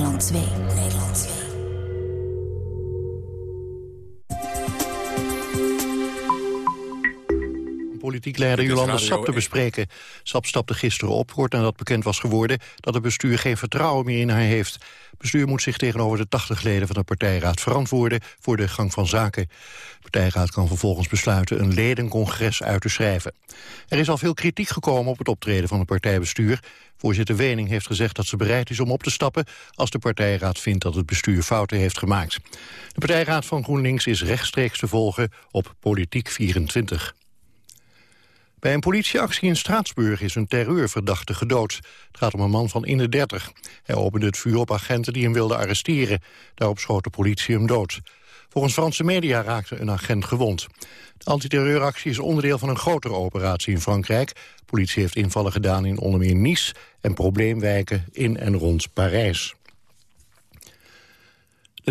Nederland 2. Nederland 2. Politiek leider Jolanda Sap te bespreken. Sap stapte gisteren op, kort nadat bekend was geworden... dat het bestuur geen vertrouwen meer in haar heeft. Het bestuur moet zich tegenover de 80 leden van de partijraad verantwoorden... voor de gang van zaken. De partijraad kan vervolgens besluiten een ledencongres uit te schrijven. Er is al veel kritiek gekomen op het optreden van het partijbestuur. Voorzitter Wening heeft gezegd dat ze bereid is om op te stappen... als de partijraad vindt dat het bestuur fouten heeft gemaakt. De partijraad van GroenLinks is rechtstreeks te volgen op Politiek 24. Bij een politieactie in Straatsburg is een terreurverdachte gedood. Het gaat om een man van in de 30. Hij opende het vuur op agenten die hem wilden arresteren. Daarop schoot de politie hem dood. Volgens Franse media raakte een agent gewond. De antiterreuractie is onderdeel van een grotere operatie in Frankrijk. Politie heeft invallen gedaan in onder meer Nice en probleemwijken in en rond Parijs.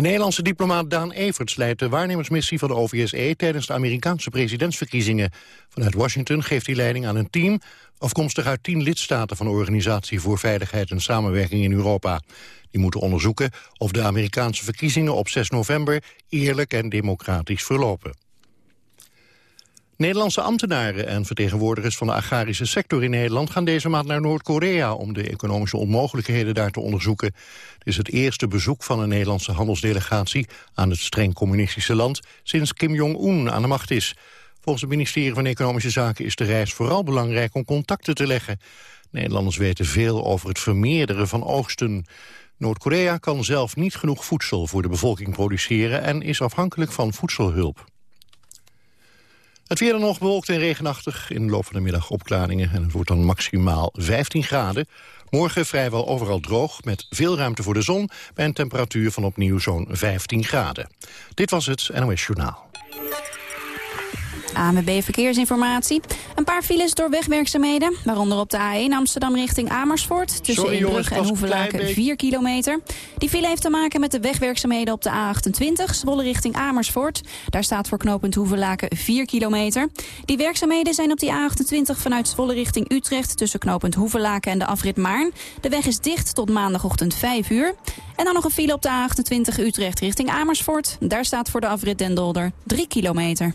De Nederlandse diplomaat Daan Everts leidt de waarnemersmissie van de OVSE tijdens de Amerikaanse presidentsverkiezingen. Vanuit Washington geeft hij leiding aan een team afkomstig uit tien lidstaten van de Organisatie voor Veiligheid en Samenwerking in Europa. Die moeten onderzoeken of de Amerikaanse verkiezingen op 6 november eerlijk en democratisch verlopen. Nederlandse ambtenaren en vertegenwoordigers van de agrarische sector in Nederland gaan deze maand naar Noord-Korea om de economische onmogelijkheden daar te onderzoeken. Het is het eerste bezoek van een Nederlandse handelsdelegatie aan het streng communistische land sinds Kim Jong-un aan de macht is. Volgens het ministerie van Economische Zaken is de reis vooral belangrijk om contacten te leggen. Nederlanders weten veel over het vermeerderen van oogsten. Noord-Korea kan zelf niet genoeg voedsel voor de bevolking produceren en is afhankelijk van voedselhulp. Het weer dan nog bewolkt en regenachtig. In de loop van de middag opklaringen en het wordt dan maximaal 15 graden. Morgen vrijwel overal droog, met veel ruimte voor de zon... bij een temperatuur van opnieuw zo'n 15 graden. Dit was het NOS Journaal. AMB Verkeersinformatie. Een paar files door wegwerkzaamheden. Waaronder op de A1 Amsterdam richting Amersfoort. Tussen Sorry, jongens, en Hoevelaken klein 4 kilometer. Die file heeft te maken met de wegwerkzaamheden op de A28. Zwolle richting Amersfoort. Daar staat voor knooppunt Hoevelaken 4 kilometer. Die werkzaamheden zijn op die A28 vanuit Zwolle richting Utrecht... tussen knooppunt Hoevelaken en de afrit Maarn. De weg is dicht tot maandagochtend 5 uur. En dan nog een file op de A28 Utrecht richting Amersfoort. Daar staat voor de afrit Den Dolder 3 kilometer.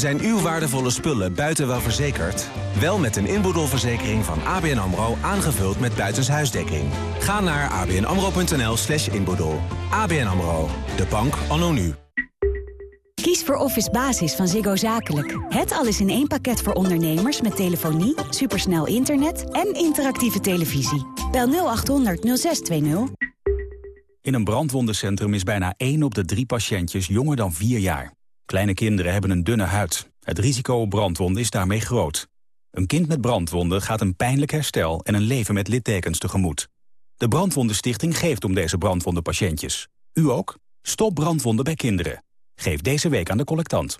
Zijn uw waardevolle spullen buiten wel verzekerd? Wel met een inboedelverzekering van ABN AMRO aangevuld met buitenshuisdekking. Ga naar abnamro.nl slash inboedel. ABN AMRO, de bank anno nu. Kies voor Office Basis van Ziggo Zakelijk. Het alles in één pakket voor ondernemers met telefonie, supersnel internet en interactieve televisie. Bel 0800 0620. In een brandwondencentrum is bijna 1 op de 3 patiëntjes jonger dan 4 jaar. Kleine kinderen hebben een dunne huid. Het risico op brandwonden is daarmee groot. Een kind met brandwonden gaat een pijnlijk herstel en een leven met littekens tegemoet. De Brandwondenstichting geeft om deze brandwondenpatiëntjes. U ook? Stop brandwonden bij kinderen. Geef deze week aan de collectant.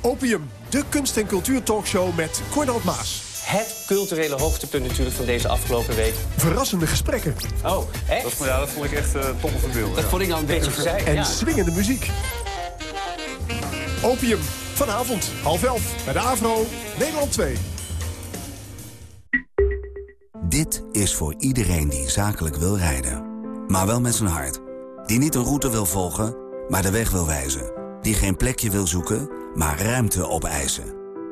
Opium, de kunst- en cultuurtalkshow met Cornald Maas. Het culturele hoogtepunt natuurlijk van deze afgelopen week. Verrassende gesprekken. Oh, echt? Dat, ja, dat vond ik echt uh, top of beeld. Dat ja. vond ik nou een beetje verzeild. En ja. swingende muziek. Opium, vanavond, half elf, bij de AVRO, Nederland 2. Dit is voor iedereen die zakelijk wil rijden. Maar wel met zijn hart. Die niet een route wil volgen, maar de weg wil wijzen. Die geen plekje wil zoeken, maar ruimte opeisen.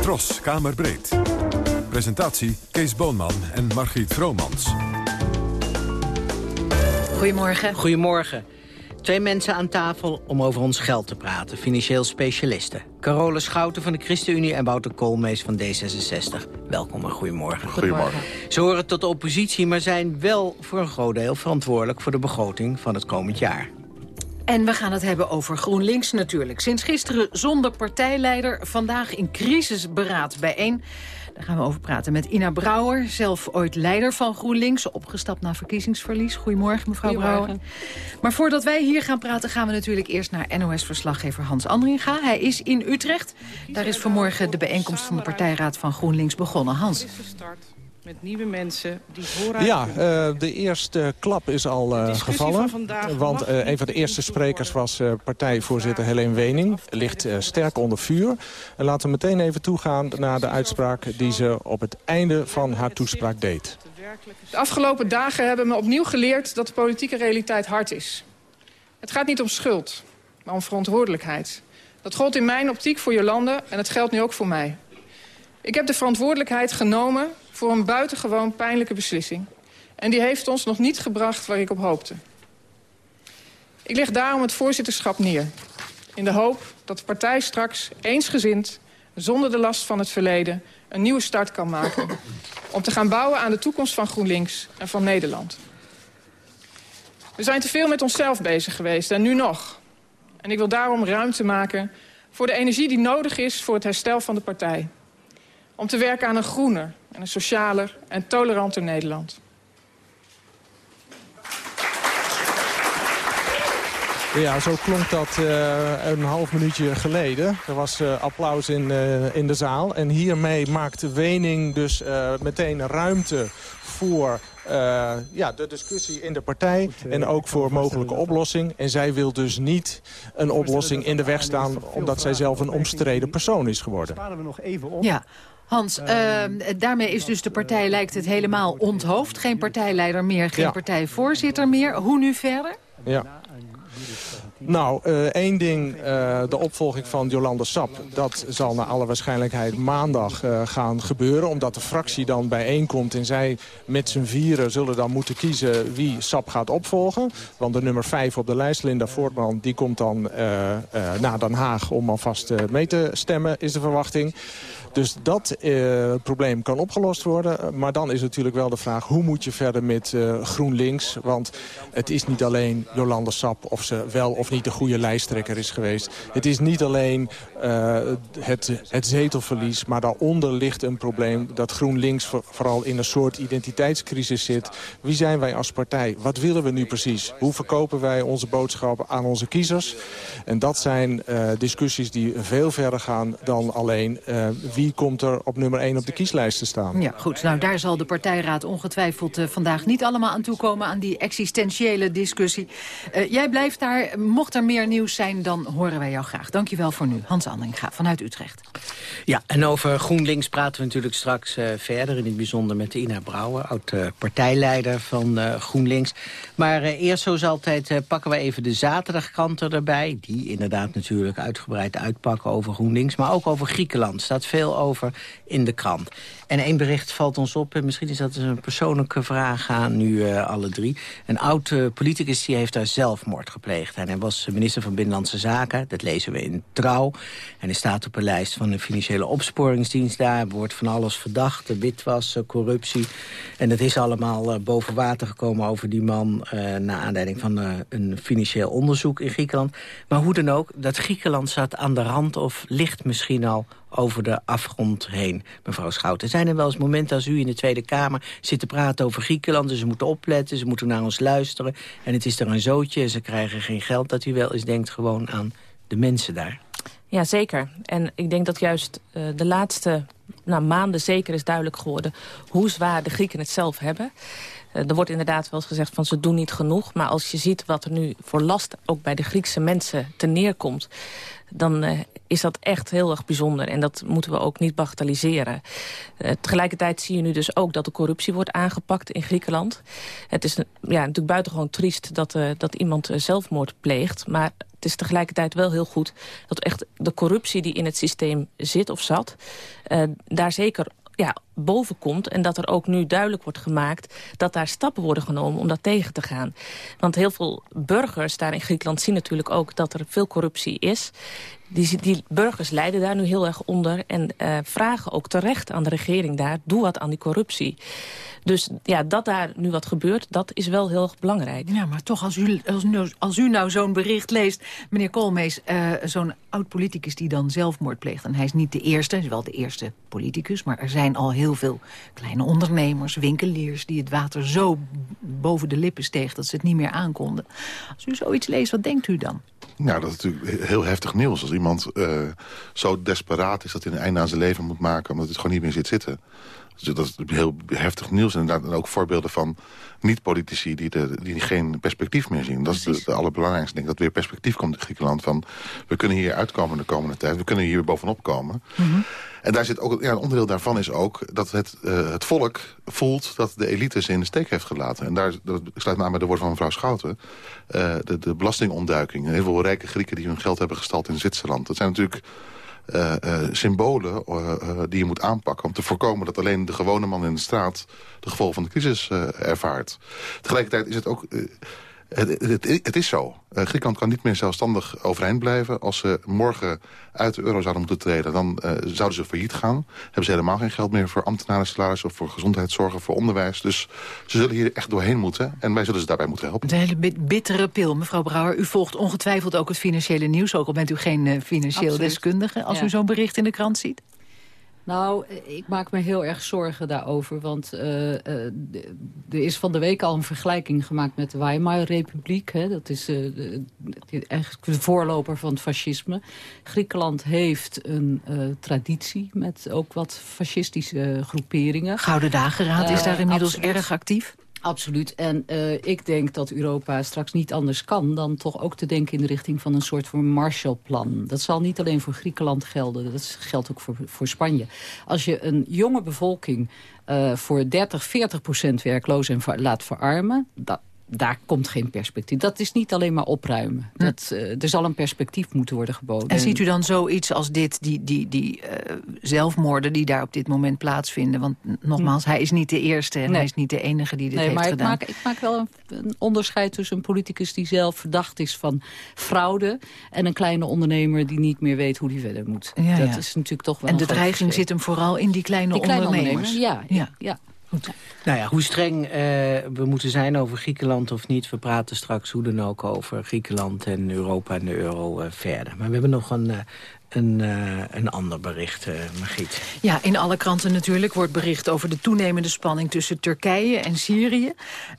Tros, Kamerbreed. Presentatie Kees Boonman en Margriet Vromans. Goedemorgen. Goedemorgen. Twee mensen aan tafel om over ons geld te praten. Financieel specialisten. Carole Schouten van de ChristenUnie en Wouter Koolmees van D66. Welkom en goedemorgen. Goedemorgen. Ze horen tot de oppositie, maar zijn wel voor een groot deel verantwoordelijk... voor de begroting van het komend jaar. En we gaan het hebben over GroenLinks natuurlijk. Sinds gisteren zonder partijleider, vandaag in crisisberaad bijeen. Daar gaan we over praten met Ina Brouwer, zelf ooit leider van GroenLinks... opgestapt na verkiezingsverlies. Goedemorgen, mevrouw Goedemorgen. Brouwer. Maar voordat wij hier gaan praten, gaan we natuurlijk eerst naar NOS-verslaggever Hans Andringa. Hij is in Utrecht. Daar is vanmorgen de bijeenkomst van de partijraad van GroenLinks begonnen. Hans. Met nieuwe mensen die vooruit Ja, uh, de eerste klap is al uh, gevallen. Want uh, een van de eerste sprekers was partijvoorzitter Helene Wening. Ligt sterk onder vuur. En laten we meteen even toegaan naar de uitspraak die ze op het einde van haar toespraak deed. De afgelopen dagen hebben me opnieuw geleerd dat de politieke realiteit hard is. Het gaat niet om schuld, maar om verantwoordelijkheid. Dat gold in mijn optiek voor Jolande en het geldt nu ook voor mij. Ik heb de verantwoordelijkheid genomen voor een buitengewoon pijnlijke beslissing. En die heeft ons nog niet gebracht waar ik op hoopte. Ik leg daarom het voorzitterschap neer. In de hoop dat de partij straks eensgezind, zonder de last van het verleden... een nieuwe start kan maken. Om te gaan bouwen aan de toekomst van GroenLinks en van Nederland. We zijn te veel met onszelf bezig geweest en nu nog. En ik wil daarom ruimte maken voor de energie die nodig is voor het herstel van de partij. Om te werken aan een groener en een socialer en toleranter Nederland. Ja, zo klonk dat uh, een half minuutje geleden. Er was uh, applaus in, uh, in de zaal. En hiermee maakt Wening dus meteen ruimte voor ja, de discussie in de partij. En ook voor mogelijke oplossing. En zij wil dus niet een oplossing in de weg staan... omdat zij zelf een omstreden persoon is geworden. Ja, Hans, uh, daarmee is dus de partij, lijkt het, helemaal onthoofd. Geen partijleider meer, geen Ja. partijvoorzitter meer. Hoe nu verder? Ja. Nou, eh, één ding, eh, de opvolging van Jolande Sap... dat zal naar alle waarschijnlijkheid maandag eh, gaan gebeuren... omdat de fractie dan bijeenkomt en zij met z'n vieren zullen dan moeten kiezen... wie Sap gaat opvolgen. Want de nummer vijf op de lijst, Linda Voortman... die komt dan naar Den Haag om alvast mee te stemmen, is de verwachting. Dus dat eh, probleem kan opgelost worden. Maar dan is natuurlijk wel de vraag... hoe moet je verder met eh, GroenLinks? Want het is niet alleen Jolande Sap... of ze wel of niet de goede lijsttrekker is geweest. Het is niet alleen eh, het, het zetelverlies... maar daaronder ligt een probleem dat GroenLinks... voor- vooral in een soort identiteitscrisis zit. Wie zijn wij als partij? Wat willen we nu precies? Hoe verkopen wij onze boodschap aan onze kiezers? En dat zijn discussies die veel verder gaan dan alleen... eh, wie komt er op nummer 1 op de kieslijst te staan. Ja, goed. Nou, daar zal de partijraad ongetwijfeld eh, vandaag niet allemaal aan toekomen... aan die existentiële discussie. Eh, jij blijft daar. Mocht er meer nieuws zijn, dan horen wij jou graag. Dankjewel voor nu. Hans Andringa vanuit Utrecht. Ja, en over GroenLinks praten we natuurlijk straks eh, verder. In het bijzonder met Ina Brouwer, oud-partijleider van eh, GroenLinks. Maar eh, eerst zoals altijd eh, pakken we even de zaterdagkranten erbij. Die inderdaad natuurlijk uitgebreid uitpakken over GroenLinks. Maar ook over Griekenland. Er staat veel over in de krant. En één bericht valt ons op. En misschien is dat een persoonlijke vraag aan nu eh, alle drie. Een oud eh, politicus die heeft daar zelfmoord gepleegd. En hij was minister van Binnenlandse Zaken. Dat lezen we in Trouw. En hij staat op een lijst van de financiële opsporingsdienst daar. Wordt van alles verdacht. Witwassen, corruptie. En dat is allemaal eh, boven water gekomen over die man... naar aanleiding van een financieel onderzoek in Griekenland. Maar hoe dan ook, dat Griekenland zat aan de rand... of ligt misschien al over de afgrond heen, mevrouw Schouten. Zijn er wel eens momenten als u in de Tweede Kamer zit te praten over Griekenland... en ze moeten opletten, ze moeten naar ons luisteren... en het is er een zootje en ze krijgen geen geld... dat u wel eens denkt gewoon aan de mensen daar? Ja, zeker. En ik denk dat juist eh, de laatste nou, maanden zeker is duidelijk geworden... hoe zwaar de Grieken het zelf hebben. Eh, er wordt inderdaad wel eens gezegd van ze doen niet genoeg. Maar als je ziet wat er nu voor last ook bij de Griekse mensen te neerkomt... dan eh, is dat echt heel erg bijzonder. En dat moeten we ook niet bagatelliseren. Eh, tegelijkertijd zie je nu dus ook dat de corruptie wordt aangepakt in Griekenland. Het is ja, natuurlijk buitengewoon triest dat, dat iemand zelfmoord pleegt. Maar Het is tegelijkertijd wel heel goed dat echt de corruptie die in het systeem zit of zat... Daar zeker ja, boven komt. En dat er ook nu duidelijk wordt gemaakt dat daar stappen worden genomen om dat tegen te gaan. Want heel veel burgers daar in Griekenland zien natuurlijk ook dat er veel corruptie is. Die, die burgers lijden daar nu heel erg onder en uh, vragen ook terecht aan de regering daar, doe wat aan die corruptie. Dus ja, dat daar nu wat gebeurt, dat is wel heel belangrijk. Ja, maar toch, als u, als, als u nou zo'n bericht leest... meneer Koolmees, uh, zo'n oud-politicus die dan zelfmoord pleegt... en hij is niet de eerste, is wel de eerste politicus... maar er zijn al heel veel kleine ondernemers, winkeliers... die het water zo boven de lippen steeg dat ze het niet meer aankonden. Als u zoiets leest, wat denkt u dan? Nou, dat is natuurlijk heel heftig nieuws. Als iemand uh, zo desperaat is dat hij een einde aan zijn leven moet maken... omdat het gewoon niet meer zit zitten. Dus dat is heel heftig nieuws. En inderdaad ook voorbeelden van niet-politici die, die geen perspectief meer zien. Dat is de, de allerbelangrijkste. Denk dat weer perspectief komt in Griekenland. Van, we kunnen hier uitkomen de komende tijd. We kunnen hier bovenop komen. Mm En daar zit ook, ja, een onderdeel daarvan is ook dat het, uh, het volk voelt dat de elite ze in de steek heeft gelaten. En daar dat, ik sluit me aan bij de woord van mevrouw Schouten. Uh, de, de belastingontduiking. Heel veel rijke Grieken die hun geld hebben gestald in Zwitserland. Dat zijn natuurlijk uh, uh, symbolen uh, die je moet aanpakken... om te voorkomen dat alleen de gewone man in de straat... de gevolgen van de crisis ervaart. Tegelijkertijd is het ook het, het, het, is zo. Uh, Griekenland kan niet meer zelfstandig overeind blijven. Als ze morgen uit de euro zouden moeten treden, dan uh, zouden ze failliet gaan. Hebben ze helemaal geen geld meer voor ambtenaren salaris... of voor gezondheidszorg of voor onderwijs. Dus ze zullen hier echt doorheen moeten. En wij zullen ze daarbij moeten helpen. Een hele bittere pil, mevrouw Brouwer. U volgt ongetwijfeld ook het financiële nieuws. Ook al bent u geen uh, financieel Absoluut. deskundige. Als ja. u zo'n bericht in de krant ziet. Nou, ik maak me heel erg zorgen daarover. Want uh, uh, er is van de week al een vergelijking gemaakt met de Weimar-republiek. Dat is uh, de, eigenlijk de voorloper van het fascisme. Griekenland heeft een traditie met ook wat fascistische groeperingen. Gouden Dageraad is daar inmiddels erg actief. Absoluut. En uh, ik denk dat Europa straks niet anders kan... dan toch ook te denken in de richting van een soort van Marshallplan. Dat zal niet alleen voor Griekenland gelden, dat geldt ook voor, voor Spanje. Als je een jonge bevolking uh, voor 30, 40 procent werkloos en laat verarmen... Dat, daar komt geen perspectief. Dat is niet alleen maar opruimen. Hm. Dat, uh, er zal een perspectief moeten worden geboden. En ziet u dan zoiets als dit, die, die, die uh, zelfmoorden die daar op dit moment plaatsvinden? Want nogmaals, hm. hij is niet de eerste en nee. hij is niet de enige die dit nee, heeft maar gedaan. Ik maak, ik maak wel een, een, onderscheid tussen een politicus die zelf verdacht is van fraude... en een kleine ondernemer die niet meer weet hoe hij verder moet. Ja, dat ja. is natuurlijk toch wel En de dreiging zit hem vooral in die kleine, die kleine ondernemers. ondernemers. Ja, ja. ja. Goed. Nou ja, hoe streng uh, we moeten zijn over Griekenland of niet... we praten straks hoe dan ook over Griekenland en Europa en de euro uh, verder. Maar we hebben nog een, uh, een, uh, een ander bericht, uh, Margriet. Ja, in alle kranten natuurlijk wordt bericht over de toenemende spanning tussen Turkije en Syrië.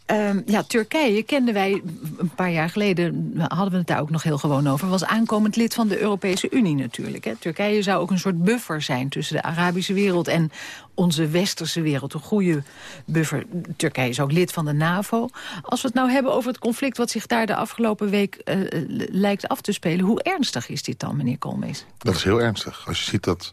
Um, ja, Turkije kenden wij een paar jaar geleden, hadden we het daar ook nog heel gewoon over, was aankomend lid van de Europese Unie natuurlijk. Hè. Turkije zou ook een soort buffer zijn tussen de Arabische wereld en onze westerse wereld. Een goede buffer. Turkije is ook lid van de NAVO. Als we het nou hebben over het conflict wat zich daar de afgelopen week uh, lijkt af te spelen, hoe ernstig is dit dan, meneer Koolmees? Dat is heel ernstig. Als je ziet dat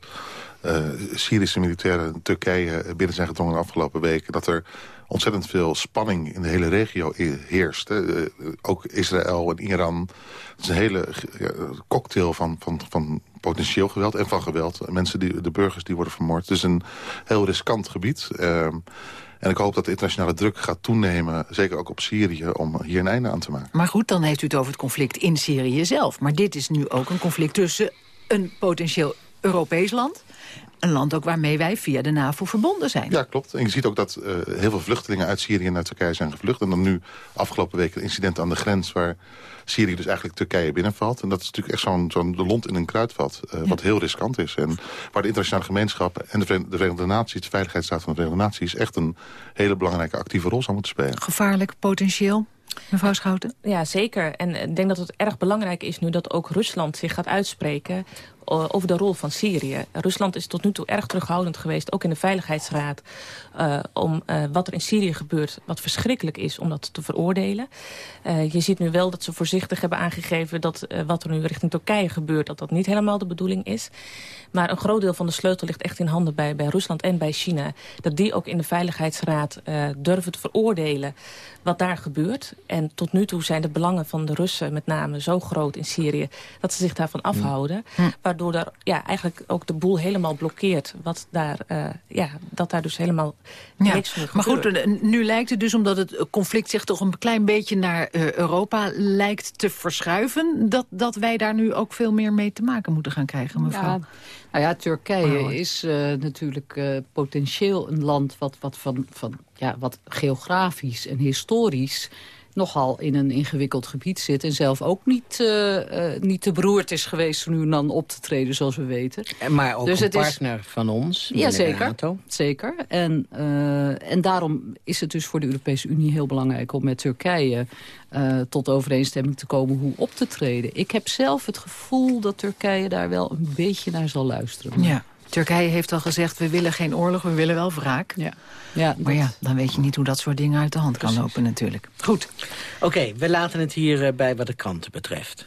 uh, Syrische militairen Turkije binnen zijn gedrongen de afgelopen weken... dat er ontzettend veel spanning in de hele regio heerst. Hè. Uh, ook Israël en Iran. Het is een hele cocktail van, van, van potentieel geweld en van geweld. Mensen die, de burgers die worden vermoord. Het is een heel riskant gebied. En ik hoop dat de internationale druk gaat toenemen, zeker ook op Syrië, om hier een einde aan te maken. Maar goed, dan heeft u het over het conflict in Syrië zelf. Maar dit is nu ook een conflict tussen een potentieel Europees land... een land ook waarmee wij via de NAVO verbonden zijn. Ja, klopt. En je ziet ook dat uh, heel veel vluchtelingen uit Syrië naar Turkije zijn gevlucht. En dan nu afgelopen week een incident aan de grens... waar Syrië dus eigenlijk Turkije binnenvalt. En dat is natuurlijk echt zo'n zo de lont in een kruidvat. Uh, ja. Wat heel riskant is. En waar de internationale gemeenschap en de Verenigde, de Verenigde Naties... de Veiligheidsraad van de Verenigde Naties... echt een hele belangrijke actieve rol zou moeten spelen. Gevaarlijk potentieel? Mevrouw Schouten? Ja, zeker. En ik denk dat het erg belangrijk is nu dat ook Rusland zich gaat uitspreken... over de rol van Syrië. Rusland is tot nu toe erg terughoudend geweest, ook in de Veiligheidsraad... Uh, om uh, wat er in Syrië gebeurt, wat verschrikkelijk is, om dat te veroordelen. Uh, je ziet nu wel dat ze voorzichtig hebben aangegeven... dat wat er nu richting Turkije gebeurt, dat dat niet helemaal de bedoeling is. Maar een groot deel van de sleutel ligt echt in handen bij, bij Rusland en bij China. Dat die ook in de Veiligheidsraad durven te veroordelen wat daar gebeurt. En tot nu toe zijn de belangen van de Russen met name zo groot in Syrië... dat ze zich daarvan hm. afhouden. Hm. Waardoor er ja, eigenlijk ook de boel helemaal blokkeert. Wat daar, uh, ja, dat daar dus helemaal ja. niks Maar goed, nu lijkt het dus omdat het conflict zich toch een klein beetje naar uh, Europa lijkt te verschuiven... Dat, dat wij daar nu ook veel meer mee te maken moeten gaan krijgen, mevrouw. Ja. Nou ja, Turkije is uh, natuurlijk uh, potentieel een land wat, wat, van, van, ja, wat geografisch en historisch nogal in een ingewikkeld gebied zit... en zelf ook niet, uh, uh, niet te beroerd is geweest nu en dan op te treden, zoals we weten. Maar ook dus een partner is... van ons, Ja, zeker. zeker. En, uh, en daarom is het dus voor de Europese Unie heel belangrijk... om met Turkije tot overeenstemming te komen hoe op te treden. Ik heb zelf het gevoel dat Turkije daar wel een beetje naar zal luisteren. Ja. Turkije heeft al gezegd, we willen geen oorlog, we willen wel wraak. Ja. Ja, maar ja, dan weet je niet hoe dat soort dingen uit de hand kan lopen natuurlijk. Goed. Oké, we laten het hier uh, bij wat de kranten betreft.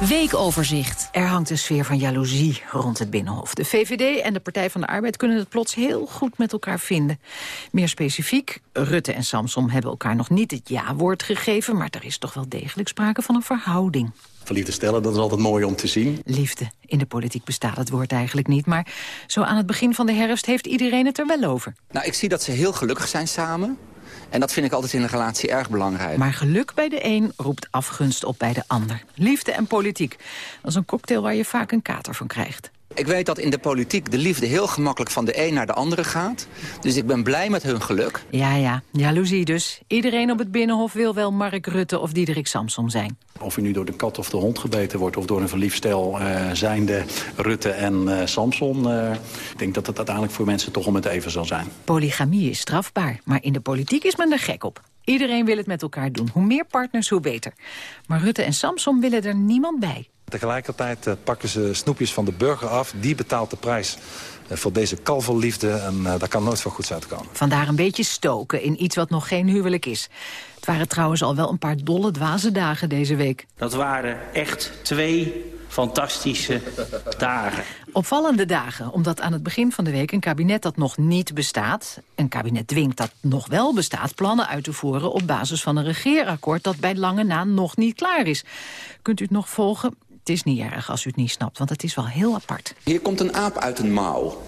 Weekoverzicht. Er hangt een sfeer van jaloezie rond het Binnenhof. De VVD en de Partij van de Arbeid kunnen het plots heel goed met elkaar vinden. Meer specifiek, Rutte en Samsom hebben elkaar nog niet het ja-woord gegeven... maar er is toch wel degelijk sprake van een verhouding. Verliefde stellen, dat is altijd mooi om te zien. Liefde. In de politiek bestaat het woord eigenlijk niet. Maar zo aan het begin van de herfst heeft iedereen het er wel over. Nou, ik zie dat ze heel gelukkig zijn samen. En dat vind ik altijd in een relatie erg belangrijk. Maar geluk bij de een roept afgunst op bij de ander. Liefde en politiek. Dat is een cocktail waar je vaak een kater van krijgt. Ik weet dat in de politiek de liefde heel gemakkelijk van de een naar de andere gaat. Dus ik ben blij met hun geluk. Ja, ja. Jaloezie dus. Iedereen op het Binnenhof wil wel Mark Rutte of Diederik Samsom zijn. Of u nu door de kat of de hond gebeten wordt... of door een verliefd stel uh, zijnde Rutte en uh, Samson... Uh, ik denk dat het uiteindelijk voor mensen toch om het even zal zijn. Polygamie is strafbaar, maar in de politiek is men er gek op. Iedereen wil het met elkaar doen. Hoe meer partners, hoe beter. Maar Rutte en Samson willen er niemand bij. Tegelijkertijd pakken ze snoepjes van de burger af. Die betaalt de prijs voor deze kalverliefde. En uh, daar kan nooit van goeds uitkomen. Vandaar een beetje stoken in iets wat nog geen huwelijk is. Het waren trouwens al wel een paar dolle dwaze dagen deze week. Dat waren echt twee fantastische dagen. Opvallende dagen, omdat aan het begin van de week een kabinet dat nog niet bestaat... een kabinet dwingt dat nog wel bestaat plannen uit te voeren... op basis van een regeerakkoord dat bij lange na nog niet klaar is. Kunt u het nog volgen? Het is niet erg als u het niet snapt, want het is wel heel apart. Hier komt een aap uit een mouw,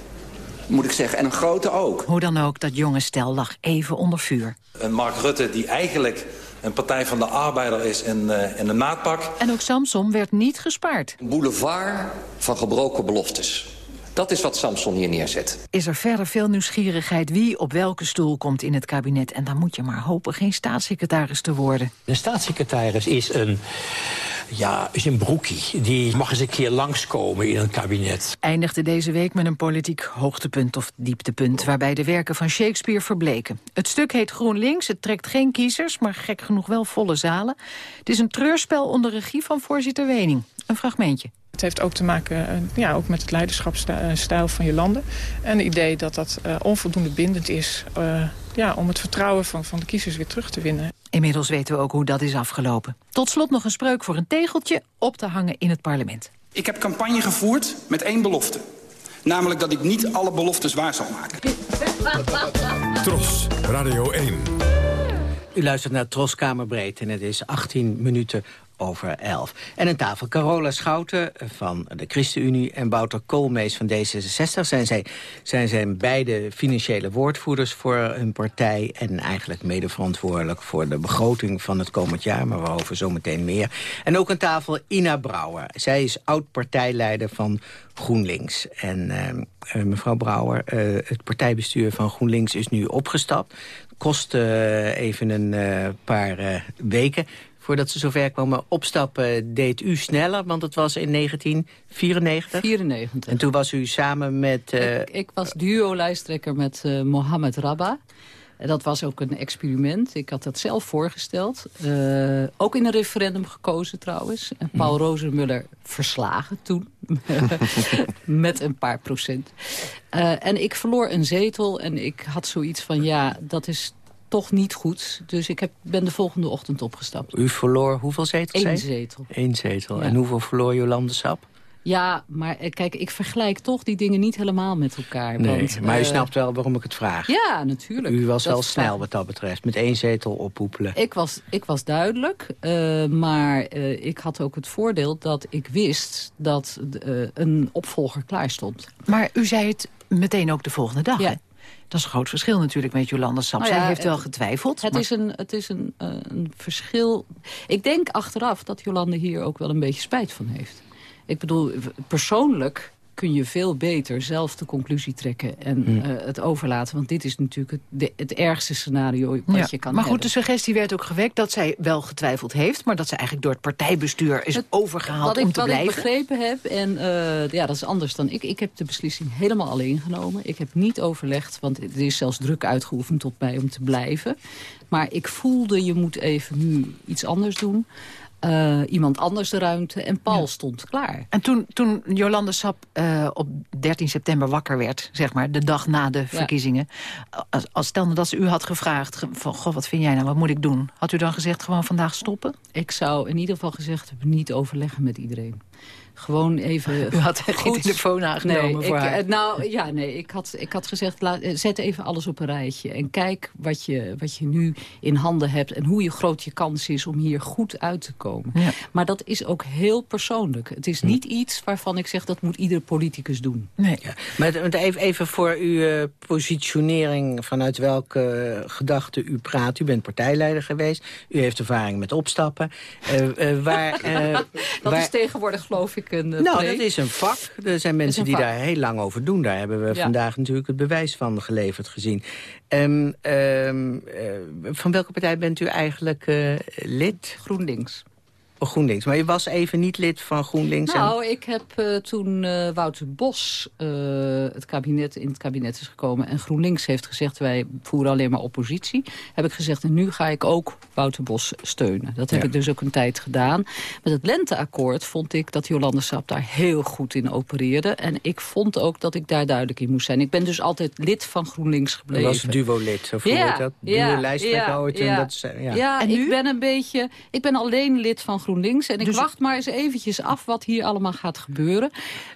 moet ik zeggen. En een grote ook. Hoe dan ook, dat jonge stel lag even onder vuur. Een Mark Rutte die eigenlijk een partij van de arbeider is in, uh, in de maatpak. En ook Samson werd niet gespaard. Een boulevard van gebroken beloftes. Dat is wat Samson hier neerzet. Is er verder veel nieuwsgierigheid wie op welke stoel komt in het kabinet? En dan moet je maar hopen geen staatssecretaris te worden. De staatssecretaris is een ja, is een broekie. Die mag eens een keer langskomen in een kabinet. Eindigde deze week met een politiek hoogtepunt of dieptepunt... waarbij de werken van Shakespeare verbleken. Het stuk heet GroenLinks, het trekt geen kiezers... maar gek genoeg wel volle zalen. Het is een treurspel onder regie van voorzitter Wening. Een fragmentje. Het heeft ook te maken uh, ja, ook met het leiderschapsstijl van je landen. En het idee dat dat uh, onvoldoende bindend is... Uh, ja, om het vertrouwen van, van de kiezers weer terug te winnen. Inmiddels weten we ook hoe dat is afgelopen. Tot slot nog een spreuk voor een tegeltje op te hangen in het parlement. Ik heb campagne gevoerd met één belofte. Namelijk dat ik niet alle beloftes waar zal maken. Tros, Radio 1. U luistert naar Tros Kamerbreed en het is 18 minuten over 11. En aan tafel Carola Schouten van de ChristenUnie en Wouter Koolmees van D66. Zijn zij, zijn zij beide financiële woordvoerders voor hun partij... en eigenlijk mede verantwoordelijk voor de begroting van het komend jaar... maar waarover zometeen meer. En ook aan tafel Ina Brouwer. Zij is oud-partijleider van GroenLinks. En uh, mevrouw Brouwer, uh, het partijbestuur van GroenLinks is nu opgestapt. Kost even een paar weken voordat ze zover kwamen opstappen, deed u sneller? Want het was in 1994? 94. En toen was u samen met... Uh... Ik, ik, was duo-lijsttrekker met uh, Mohammed Rabba. En dat was ook een experiment. Ik had dat zelf voorgesteld. Uh, ook in een referendum gekozen trouwens. En Paul mm. Rozenmuller verslagen toen. met een paar procent. Uh, en ik verloor een zetel en ik had zoiets van... ja, dat is toch niet goed. Dus ik heb, ben de volgende ochtend opgestapt. U verloor hoeveel zetels? Eén zetel. Eén zetel. En hoeveel verloor Jolande Sap? Ja, maar eh, kijk, ik vergelijk toch die dingen niet helemaal met elkaar. Nee, want, maar u uh, snapt wel waarom ik het vraag. Ja, natuurlijk. U was wel snel wat dat betreft, met één zetel oppoepelen. Ik was, ik was duidelijk, uh, maar uh, ik had ook het voordeel dat ik wist dat een opvolger klaar stond. Maar u zei het meteen ook de volgende dag, ja. Dat is een groot verschil natuurlijk met Jolanda Sap. Nou ja, Zij heeft wel getwijfeld. Het maar... is, een, het is een, een verschil. Ik denk achteraf dat Jolanda hier ook wel een beetje spijt van heeft. Ik bedoel, persoonlijk kun je veel beter zelf de conclusie trekken en hm. uh, het overlaten. Want dit is natuurlijk het, de, het ergste scenario wat ja, je kan Maar goed, hebben. de suggestie werd ook gewekt dat zij wel getwijfeld heeft... maar dat ze eigenlijk door het partijbestuur is het, overgehaald om ik, te wat blijven. Wat ik begrepen heb, en uh, ja, dat is anders dan ik. Ik heb de beslissing helemaal alleen genomen. Ik heb niet overlegd, want er is zelfs druk uitgeoefend op mij om te blijven. Maar ik voelde, je moet even nu iets anders doen... Uh, iemand anders de ruimte en Paul ja. stond klaar. En toen, toen Jolande Sap uh, op 13 september wakker werd, zeg maar, de dag na de verkiezingen... Ja. Als, als stel dat ze u had gevraagd, van, goh, wat vind jij nou, wat moet ik doen? Had u dan gezegd, gewoon vandaag stoppen? Ik zou in ieder geval gezegd hebben, niet overleggen met iedereen gewoon even... U had goed. geen telefoon aangenomen nee, voor ik, haar. Nou, ja, nee, ik had, ik had gezegd, laat, zet even alles op een rijtje. En kijk wat je, wat je nu in handen hebt... en hoe je groot je kans is om hier goed uit te komen. Ja. Maar dat is ook heel persoonlijk. Het is niet hm. iets waarvan ik zeg, dat moet ieder politicus doen. Nee. Ja. Maar even, even voor uw uh, positionering... vanuit welke uh, gedachte u praat. U bent partijleider geweest. U heeft ervaring met opstappen. Uh, waar, dat waar... is tegenwoordig, geloof ik, een nou, dat is een vak. Er zijn mensen die vak. daar heel lang over doen. Daar hebben we ja. vandaag natuurlijk het bewijs van geleverd gezien. Um, um, uh, van welke partij bent u eigenlijk uh, lid? GroenLinks. Oh, GroenLinks. Maar je was even niet lid van GroenLinks? Nou, en... ik heb uh, toen uh, Wouter Bos uh, het kabinet, in het kabinet is gekomen... en GroenLinks heeft gezegd, wij voeren alleen maar oppositie... heb ik gezegd, en nu ga ik ook Wouter Bos steunen. Dat heb ja. ik dus ook een tijd gedaan. Met het lenteakkoord vond ik dat Jolande Sap daar heel goed in opereerde. En ik vond ook dat ik daar duidelijk in moest zijn. Ik ben dus altijd lid van GroenLinks gebleven. Dat was duo-lid, zo voel ja, je dat? Ja, Duo-lijsttrekker ja, ooit. Ja, dat ja. ja en ik ben een beetje... Ik ben alleen lid van GroenLinks. En ik Dus- wacht maar eens eventjes af wat hier allemaal gaat gebeuren.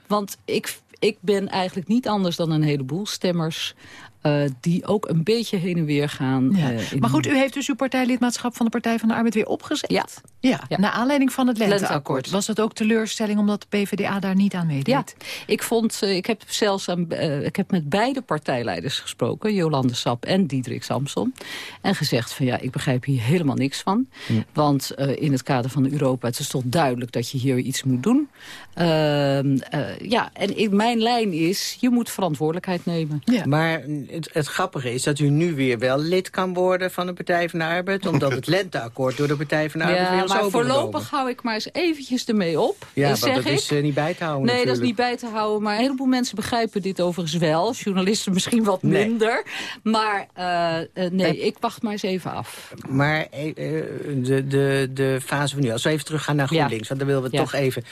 Want ik, ik ben eigenlijk niet anders dan een heleboel stemmers... Uh, die ook een beetje heen en weer gaan. Ja. Uh, maar goed, u heeft dus uw partijlidmaatschap van de Partij van de Arbeid weer opgezet? Ja. Ja, ja. naar aanleiding van het lenteakkoord. Was dat ook teleurstelling omdat de PvdA daar niet aan meedeed? Ja, ik vond, uh, ik heb zelfs aan, ik heb met beide partijleiders gesproken, Jolande Sap en Diederik Samson, en gezegd van ja, ik begrijp hier helemaal niks van, want in het kader van Europa het is toch duidelijk dat je hier iets moet doen. Ehm, ja, en in mijn lijn is, je moet verantwoordelijkheid nemen. Ja. Maar het, het, grappige is dat u nu weer wel lid kan worden van de Partij van de Arbeid... omdat het lenteakkoord door de Partij van de Arbeid ja, weer is maar voorlopig hou ik maar eens eventjes ermee op. Ja, dat ik. is uh, niet bij te houden Nee, natuurlijk. dat is niet bij te houden. Maar een heleboel mensen begrijpen dit overigens wel. Journalisten misschien wat nee. minder. Maar uh, uh, nee, ik wacht maar eens even af. Maar de, de, de fase van nu, als we even teruggaan naar GroenLinks... Ja. want daar willen we het ja. toch even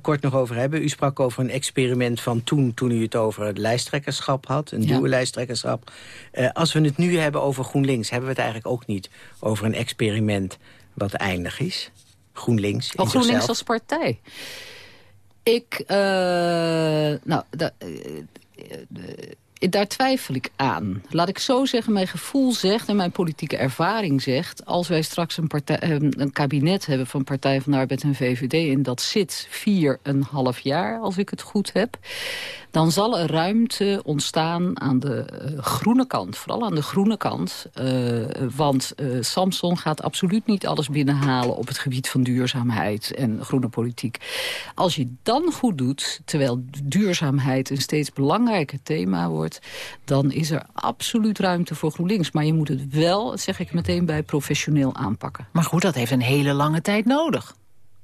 kort nog over hebben. U sprak over een experiment van toen, toen u het over het lijsttrekkerschap had. Een ja. nieuwe lijsttrekkerschap. Uh, als we het nu hebben over GroenLinks... hebben we het eigenlijk ook niet over een experiment wat eindig is. GroenLinks oh, GroenLinks zichzelf. als partij. Ik, uh, nou, da, uh, daar twijfel ik aan. Laat ik zo zeggen, mijn gevoel zegt en mijn politieke ervaring zegt... als wij straks een, partij, een kabinet hebben van Partij van de Arbeid en VVD... en dat zit vier en half jaar, als ik het goed heb dan zal er ruimte ontstaan aan de uh, groene kant. Vooral aan de groene kant. Uh, want uh, Samson gaat absoluut niet alles binnenhalen... op het gebied van duurzaamheid en groene politiek. Als je dan goed doet, terwijl duurzaamheid een steeds belangrijker thema wordt... dan is er absoluut ruimte voor GroenLinks. Maar je moet het wel, zeg ik meteen bij, professioneel aanpakken. Maar goed, dat heeft een hele lange tijd nodig.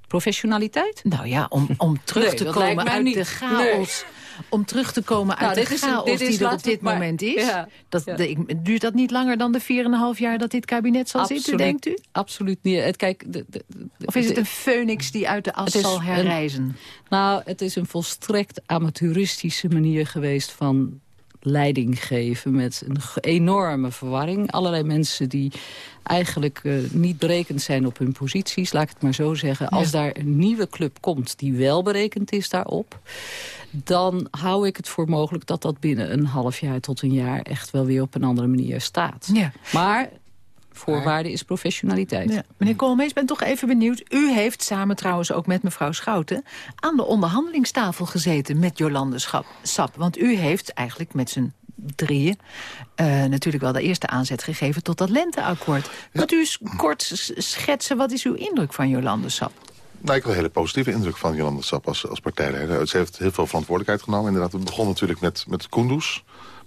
Professionaliteit? Nou ja, om, om terug Nee, te komen uit niet. de chaos. Om terug te komen Nou, uit dit de chaos dit is- die er op dit maar- moment is. Ja. Dat, Ja. de- ik- duurt dat niet langer dan de 4,5 jaar dat dit kabinet zal zitten, denkt u? Absoluut niet. Het, kijk, de, Of is het een phoenix die uit de as zal een- herrijzen? nou, het is een volstrekt amateuristische manier geweest van leiding geven met een enorme verwarring. Allerlei mensen die eigenlijk eh, niet berekend zijn op hun posities, laat ik het maar zo zeggen. Als daar een nieuwe club komt die wel berekend is daarop... dan hou ik het voor mogelijk dat dat binnen een half jaar tot een jaar... echt wel weer op een andere manier staat. Ja. Maar voorwaarde is professionaliteit. Ja. Meneer Koolmees, ik ben toch even benieuwd. U heeft samen trouwens ook met mevrouw Schouten... aan de onderhandelingstafel gezeten met Jolande Schap, Sap. Want u heeft eigenlijk met z'n drieën... eh, natuurlijk wel de eerste aanzet gegeven tot dat lenteakkoord. Kunt u eens kort schetsen, wat is uw indruk van Jolande Sap? Nou, ik had een hele positieve indruk van Jolande Sap als, als partijleider. Ze heeft heel veel verantwoordelijkheid genomen. Inderdaad, het begon natuurlijk met, met Kunduz.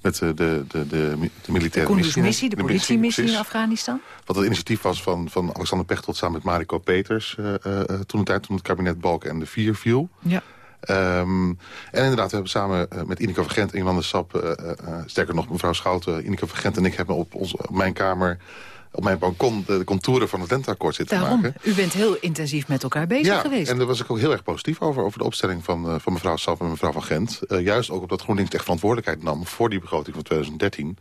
Met de, de, de, de, de militaire De missie. De politiemissie in. Afghanistan? Wat het initiatief was van, van Alexander Pechtold samen met Mariko Peters... eh, eh, eh, toen de tijd toen het kabinet Balken en de Vier viel. Ja. Ehm, en inderdaad, we hebben samen eh, met Ineke van Gent en Jolande Sap... eh, eh, eh, sterker nog, mevrouw Schouten, Ineke van Gent en ik... hebben op, ons, op mijn kamer, op mijn balkon... de, de contouren van het lenteakkoord zitten Daarom, maken. u bent heel intensief met elkaar bezig ja, geweest. en daar was ik ook heel erg positief over. Over de opstelling van, eh, van mevrouw Sap en mevrouw van Gent. Eh, juist ook omdat GroenLinks echt verantwoordelijkheid nam... voor die begroting van 2013.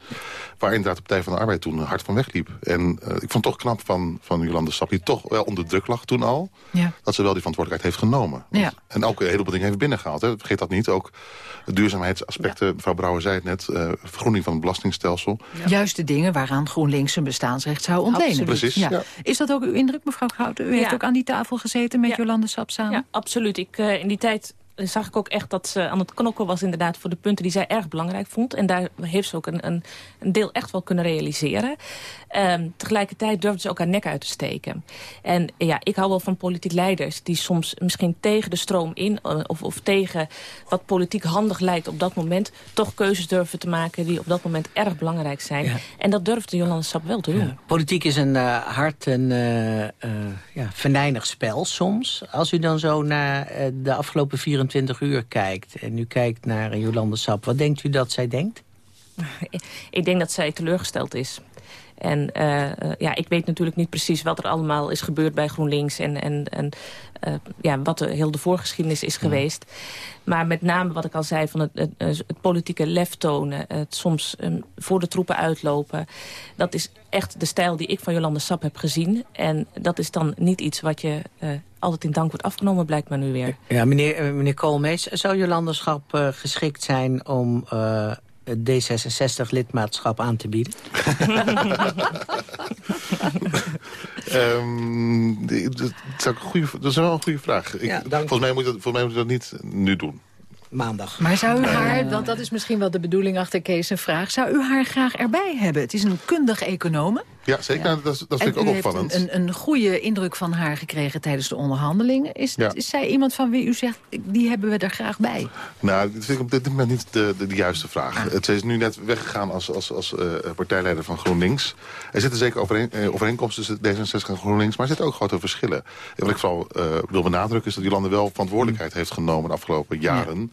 Waar inderdaad de Partij van de Arbeid toen hard van wegliep. En eh, ik vond het toch knap van, van Jolande Sap... die toch wel onder druk lag toen al... Ja. dat ze wel die verantwoordelijkheid heeft genomen. Ja. En ook een heleboel dingen heeft binnengehaald. Hè. Vergeet dat niet. Ook duurzaamheidsaspecten. Mevrouw Brouwer zei het net. eh, vergroening van het belastingstelsel. Juist de dingen waaraan GroenLinks zijn bestaansrecht zou ontlenen. Absoluut. Precies, ja. Is dat ook uw indruk, mevrouw Schouten? U heeft ook aan die tafel gezeten met Ja. Jolande Sap samen? Ja, absoluut. Ik, eh, in die tijd zag ik ook echt dat ze aan het knokken was inderdaad voor de punten die zij erg belangrijk vond. En daar heeft ze ook een, een, een deel echt wel kunnen realiseren. Ehm, tegelijkertijd durfde ze ook haar nek uit te steken. En ja, ik hou wel van politiek leiders die soms misschien tegen de stroom in... eh, of, of tegen wat politiek handig lijkt op dat moment... toch keuzes durven te maken die op dat moment erg belangrijk zijn. Ja. En dat durfde Jolande Sap wel te doen. Politiek is een eh, hard en eh, ja, venijnig spel soms. Als u dan zo naar eh, de afgelopen 24 uur kijkt... en u kijkt naar Jolande Sap, wat denkt u dat zij denkt? Ik denk dat zij teleurgesteld is. En eh, eh, ja, ik weet natuurlijk niet precies wat er allemaal is gebeurd bij GroenLinks... en, en, en eh, ja, wat de, heel de voorgeschiedenis is geweest. Maar met name wat ik al zei, van het, het, het politieke lef tonen... het soms eh, voor de troepen uitlopen... dat is echt de stijl die ik van Jolande Sap heb gezien. En dat is dan niet iets wat je eh, altijd in dank wordt afgenomen, blijkt maar nu weer. Ja, meneer, eh, meneer Koolmees, zou Jolande Schap eh, geschikt zijn om... eh, het D66-lidmaatschap aan te bieden? Ehm, dat, zou ik een goede, dat is wel een goede vraag. Ik, Ja, volgens, mij moet dat, volgens mij moet je dat niet nu doen. Maandag. Maar zou u haar, want dat is misschien wel de bedoeling achter Kees een vraag... zou u haar graag erbij hebben? Het is een kundig econome. Ja, zeker. Nou, dat, dat vind ik ook opvallend. een, een, een goede indruk van haar gekregen tijdens de onderhandelingen. Is, Ja. is zij iemand van wie u zegt, die hebben we er graag bij? Nou, dat vind ik op dit moment niet de, de, de juiste vraag. Ah. Het is nu net weggegaan als, als, als eh, partijleider van GroenLinks. Er zitten zeker overeen, eh, overeenkomsten tussen D66 en GroenLinks... maar er zitten ook grote verschillen. En wat ik vooral eh, wil benadrukken is dat Jolande wel verantwoordelijkheid heeft genomen... de afgelopen jaren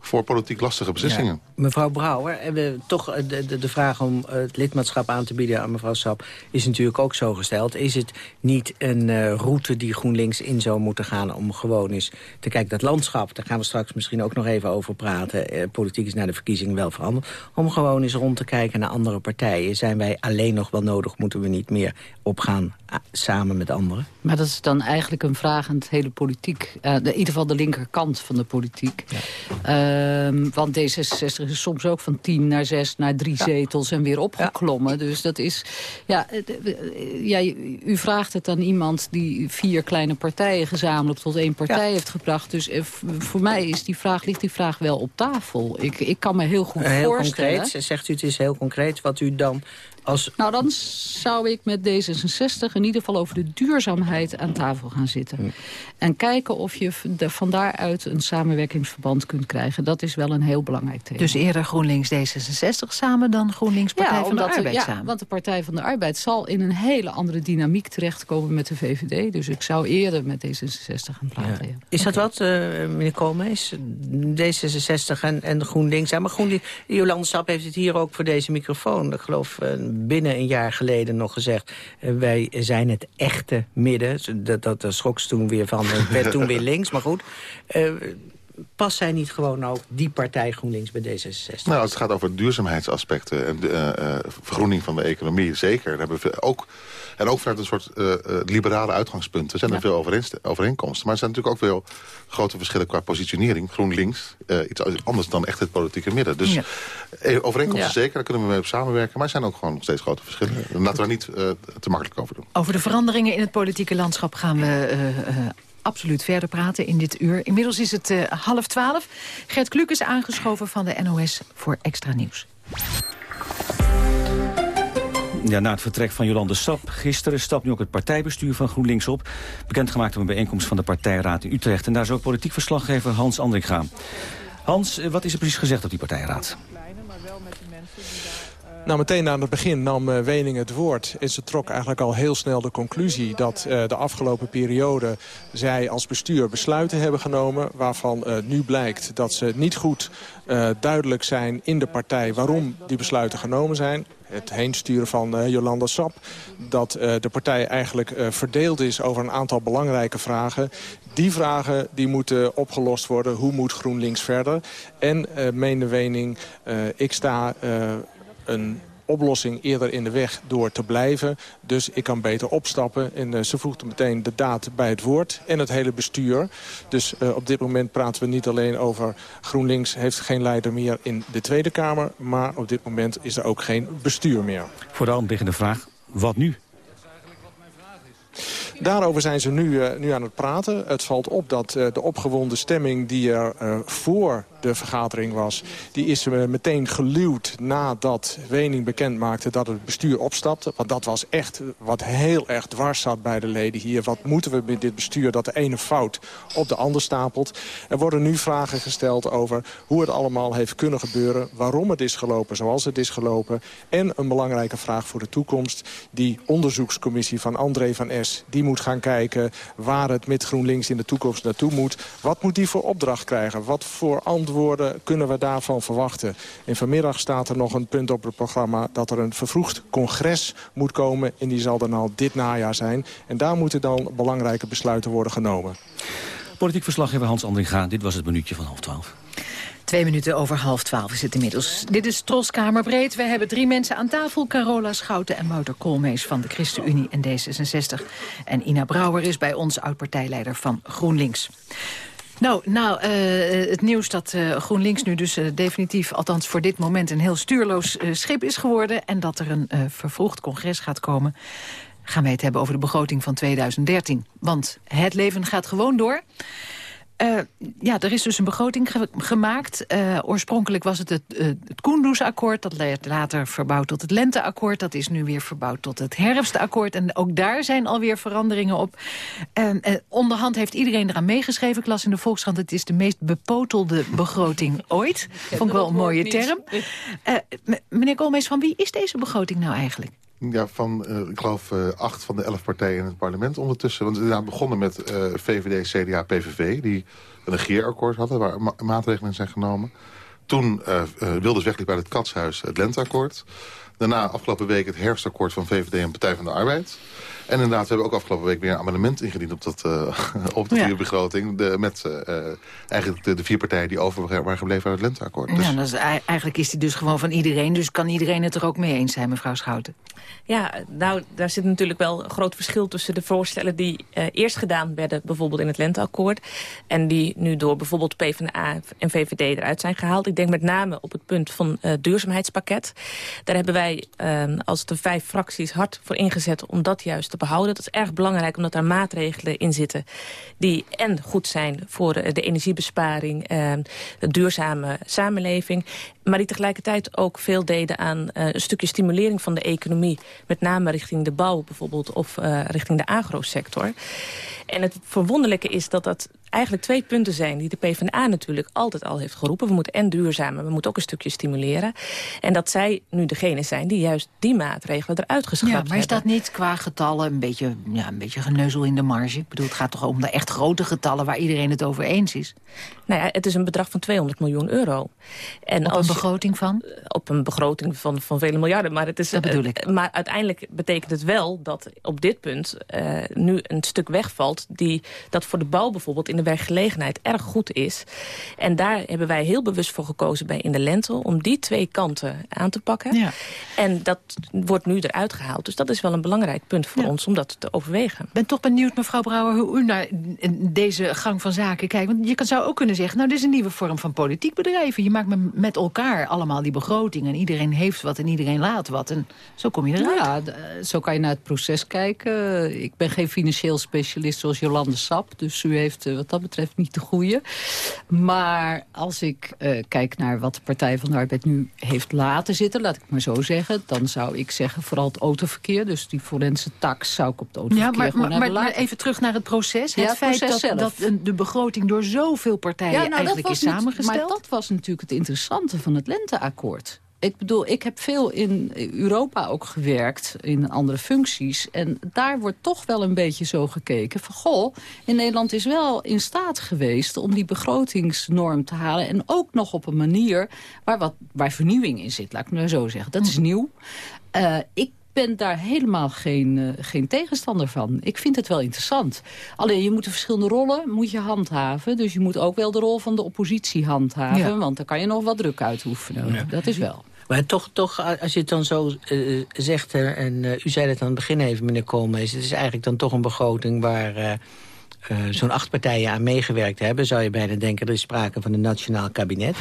voor politiek lastige beslissingen. Mevrouw Brouwer, we toch eh, de, de, de vraag om eh, het lidmaatschap aan te bieden aan mevrouw Sap... is natuurlijk ook zo gesteld. Is het niet een eh, route die GroenLinks in zou moeten gaan... om gewoon eens te kijken, dat landschap, daar gaan we straks misschien ook nog even over praten. Eh, politiek is na de verkiezingen wel veranderd. Om gewoon eens rond te kijken naar andere partijen. Zijn wij alleen nog wel nodig, moeten we niet meer opgaan samen met anderen? Maar dat is dan eigenlijk een vraag aan het hele politiek. Eh, de, in ieder geval de linkerkant van de politiek. Ehm, want D66 is soms ook van 10 naar 6 naar 3 zetels en weer opgeklommen. Dus dat is... Ja, eh, eh, ja, u vraagt het aan iemand die vier kleine partijen gezamenlijk tot één partij heeft gebracht. Dus eh, voor mij is die vraag, ligt die vraag wel op tafel. Ik, ik kan me heel goed Eh, heel voorstellen... concreet, zegt u het is heel concreet... wat u dan Als... Nou, dan zou ik met D66 in ieder geval over de duurzaamheid aan tafel gaan zitten. En kijken of je van daaruit een samenwerkingsverband kunt krijgen. Dat is wel een heel belangrijk thema. Dus eerder GroenLinks D66 samen dan GroenLinks Partij van de Arbeid ja, samen? want de Partij van de Arbeid zal in een hele andere dynamiek terechtkomen met de VVD. Dus ik zou eerder met D66 gaan praten. Ja. Is dat wat, uh, meneer Koolmees? D66 en, en GroenLinks. Ja, maar GroenLinks, Jolande Sap heeft het hier ook voor deze microfoon. Ik geloof uh, binnen een jaar geleden nog gezegd... Uh, wij zijn het echte midden. Dat, dat, dat schrok ze toen weer van. Het werd toen weer links, maar goed. Uh, past zij niet gewoon ook die partij GroenLinks bij D66? Nou, het gaat over duurzaamheidsaspecten en de uh, vergroening van de economie, zeker. Daar hebben we ook, en ook vanuit een soort uh, liberale uitgangspunten zijn er veel overeenkomsten. Maar er zijn natuurlijk ook veel grote verschillen qua positionering. GroenLinks, uh, iets anders dan echt het politieke midden. Dus ja. overeenkomsten zeker, daar kunnen we mee op samenwerken. Maar er zijn ook gewoon nog steeds grote verschillen. Laten we daar niet te makkelijk over doen. Over de veranderingen in het politieke landschap gaan we absoluut verder praten in dit uur. Inmiddels is het uh, half twaalf. Gert Kluk is aangeschoven van de NOS voor Extra Nieuws. Ja, na het vertrek van Jolande Sap gisteren stapt nu ook het partijbestuur van GroenLinks op. Bekendgemaakt op een bijeenkomst van de partijraad in Utrecht. En daar is ook politiek verslaggever Hans Andringa. Hans, wat is er precies gezegd op die partijraad? Nou, meteen aan het begin nam uh, Wening het woord. En ze trok eigenlijk al heel snel de conclusie dat uh, de afgelopen periode... zij als bestuur besluiten hebben genomen... waarvan nu blijkt dat ze niet goed duidelijk zijn in de partij... waarom die besluiten genomen zijn het heensturen van uh, Jolanda Sap... dat uh, de partij eigenlijk uh, verdeeld is over een aantal belangrijke vragen. Die vragen die moeten opgelost worden. Hoe moet GroenLinks verder? En, Wening, ik sta een oplossing eerder in de weg door te blijven. Dus ik kan beter opstappen. En uh, ze voegde meteen de daad bij het woord en het hele bestuur. Dus uh, op dit moment praten we niet alleen over... GroenLinks heeft geen leider meer in de Tweede Kamer... maar op dit moment is er ook geen bestuur meer. Voor de hand liggende vraag, wat nu? Daarover zijn ze nu, uh, nu aan het praten. Het valt op dat uh, de opgewonden stemming die er uh, voor de vergadering was... die is meteen geluwd nadat Wening bekend maakte dat het bestuur opstapte. Want dat was echt wat heel erg dwars zat bij de leden hier. Wat moeten we met dit bestuur dat de ene fout op de ander stapelt? Er worden nu vragen gesteld over hoe het allemaal heeft kunnen gebeuren... waarom het is gelopen zoals het is gelopen. En een belangrijke vraag voor de toekomst. Die onderzoekscommissie van André van S... die moet gaan kijken waar het met GroenLinks in de toekomst naartoe moet. Wat moet die voor opdracht krijgen? Wat voor antwoorden kunnen we daarvan verwachten? En vanmiddag staat er nog een punt op het programma... dat er een vervroegd congres moet komen. En die zal dan al dit najaar zijn. En daar moeten dan belangrijke besluiten worden genomen. Politiek verslaggever Hans Andringa, dit was het minuutje van half twaalf. Twee minuten over half twaalf is het inmiddels. Dit is Troskamerbreed. We hebben drie mensen aan tafel. Carola Schouten en Wouter Koolmees van de ChristenUnie en D66. En Ina Brouwer is bij ons oud-partijleider van GroenLinks. Nou, nou uh, het nieuws dat uh, GroenLinks nu dus uh, definitief, althans voor dit moment... een heel stuurloos schip is geworden... en dat er een vervroegd congres gaat komen gaan wij het hebben over de begroting van 2013. Want het leven gaat gewoon door. Uh, ja, er is dus een begroting ge gemaakt. Uh, oorspronkelijk was het het, uh, het Koendersakkoord. Dat werd later verbouwd tot het Lenteakkoord. Dat is nu weer verbouwd tot het Herfstakkoord. En ook daar zijn alweer veranderingen op. onderhand heeft iedereen eraan meegeschreven. Ik las in de Volkskrant, het is de meest bepotelde begroting ooit. Vond ik wel een mooie term. meneer Koolmees, van wie is deze begroting nou eigenlijk? Ja, van, uh, ik geloof, uh, acht van de elf partijen in het parlement ondertussen. Want we zijn begonnen met uh, VVD, CDA, PVV... die een regeerakkoord hadden waar ma maatregelen zijn genomen. Toen Wilders wegliep bij het Katshuis het Lenteakkoord. Daarna afgelopen week het herfstakkoord van VVD en Partij van de Arbeid. En inderdaad, we hebben ook afgelopen week weer een amendement ingediend op, dat, uh, op de ja. begroting. De, met uh, eigenlijk de, de, vier partijen die over waren gebleven uit het Lenteakkoord. Dus... Ja, dat is, eigenlijk is die dus gewoon van iedereen. Dus kan iedereen het er ook mee eens zijn, mevrouw Schouten? Ja, nou, daar zit natuurlijk wel een groot verschil tussen de voorstellen die uh, eerst gedaan werden, bijvoorbeeld in het Lenteakkoord, en die nu door bijvoorbeeld PvdA en VVD eruit zijn gehaald. Ik denk met name op het punt van het uh, duurzaamheidspakket. Daar hebben wij uh, als de vijf fracties hard voor ingezet om dat juist te behouden. Dat is erg belangrijk omdat daar maatregelen in zitten... die en goed zijn voor de energiebesparing, eh, de duurzame samenleving... maar die tegelijkertijd ook veel deden aan eh, een stukje stimulering van de economie. Met name richting de bouw bijvoorbeeld of richting de agrosector. En het verwonderlijke is dat dat eigenlijk twee punten zijn... die de PvdA natuurlijk altijd al heeft geroepen. We moeten en duurzamen, we moeten ook een stukje stimuleren. En dat zij nu degene zijn die juist die maatregelen eruit geschrapt hebben. Ja, maar is dat niet qua getallen een beetje, ja, een beetje geneuzel in de marge? Ik bedoel, het gaat toch om de echt grote getallen... waar iedereen het over eens is? Nou ja, het is een bedrag van 200 miljoen euro. En op als een begroting van? Op een begroting van, van vele miljarden. Maar, het is, dat bedoel ik. Uh, maar uiteindelijk betekent het wel dat op dit punt... Uh, nu een stuk wegvalt die dat voor de bouw bijvoorbeeld... in de werkgelegenheid erg goed is. En daar hebben wij heel bewust voor gekozen bij In de Lente... om die twee kanten aan te pakken. Ja. En dat wordt nu eruit gehaald. Dus dat is wel een belangrijk punt voor ja. ons om dat te overwegen. Ik ben toch benieuwd, mevrouw Brouwer, hoe u naar deze gang van zaken kijkt. Want je zou ook kunnen zeggen, nou, dit is een nieuwe vorm van politiek bedrijven. Je maakt met elkaar allemaal die begroting. En iedereen heeft wat en iedereen laat wat. En zo kom je eruit. Ja, zo kan je naar het proces kijken. Ik ben geen financieel specialist zoals Jolande Sap. Dus u heeft wat dat betreft niet de goede. Maar als ik uh, kijk naar wat de Partij van de Arbeid nu heeft laten zitten... laat ik maar zo zeggen, dan zou ik zeggen vooral het autoverkeer. Dus die forense tax zou ik op het autoverkeer ja, maar, even terug naar het proces. Ja, het feit proces dat de begroting door zoveel partijen ja, nou, eigenlijk dat is was niet-. Maar dat was natuurlijk het interessante van het lenteakkoord. Ik bedoel, ik heb veel in Europa ook gewerkt, in andere functies. En daar wordt toch wel een beetje zo gekeken van... goh, in Nederland is wel in staat geweest om die begrotingsnorm te halen... en ook nog op een manier waar, wat, waar vernieuwing in zit, laat ik maar zo zeggen. Dat is nieuw. Uh, ik ben daar helemaal geen, uh, geen tegenstander van. Ik vind het wel interessant. Alleen je moet de verschillende rollen moet je handhaven. Dus je moet ook wel de rol van de oppositie handhaven. Ja. Want dan kan je nog wat druk uitoefenen. Ja. Dat is wel. Maar toch, toch, als je het dan zo uh, zegt... En uh, u zei het aan het begin even, meneer Koolmees... het is eigenlijk dan toch een begroting waar... zo'n acht partijen aan meegewerkt hebben... zou je bijna denken, er is sprake van een nationaal kabinet.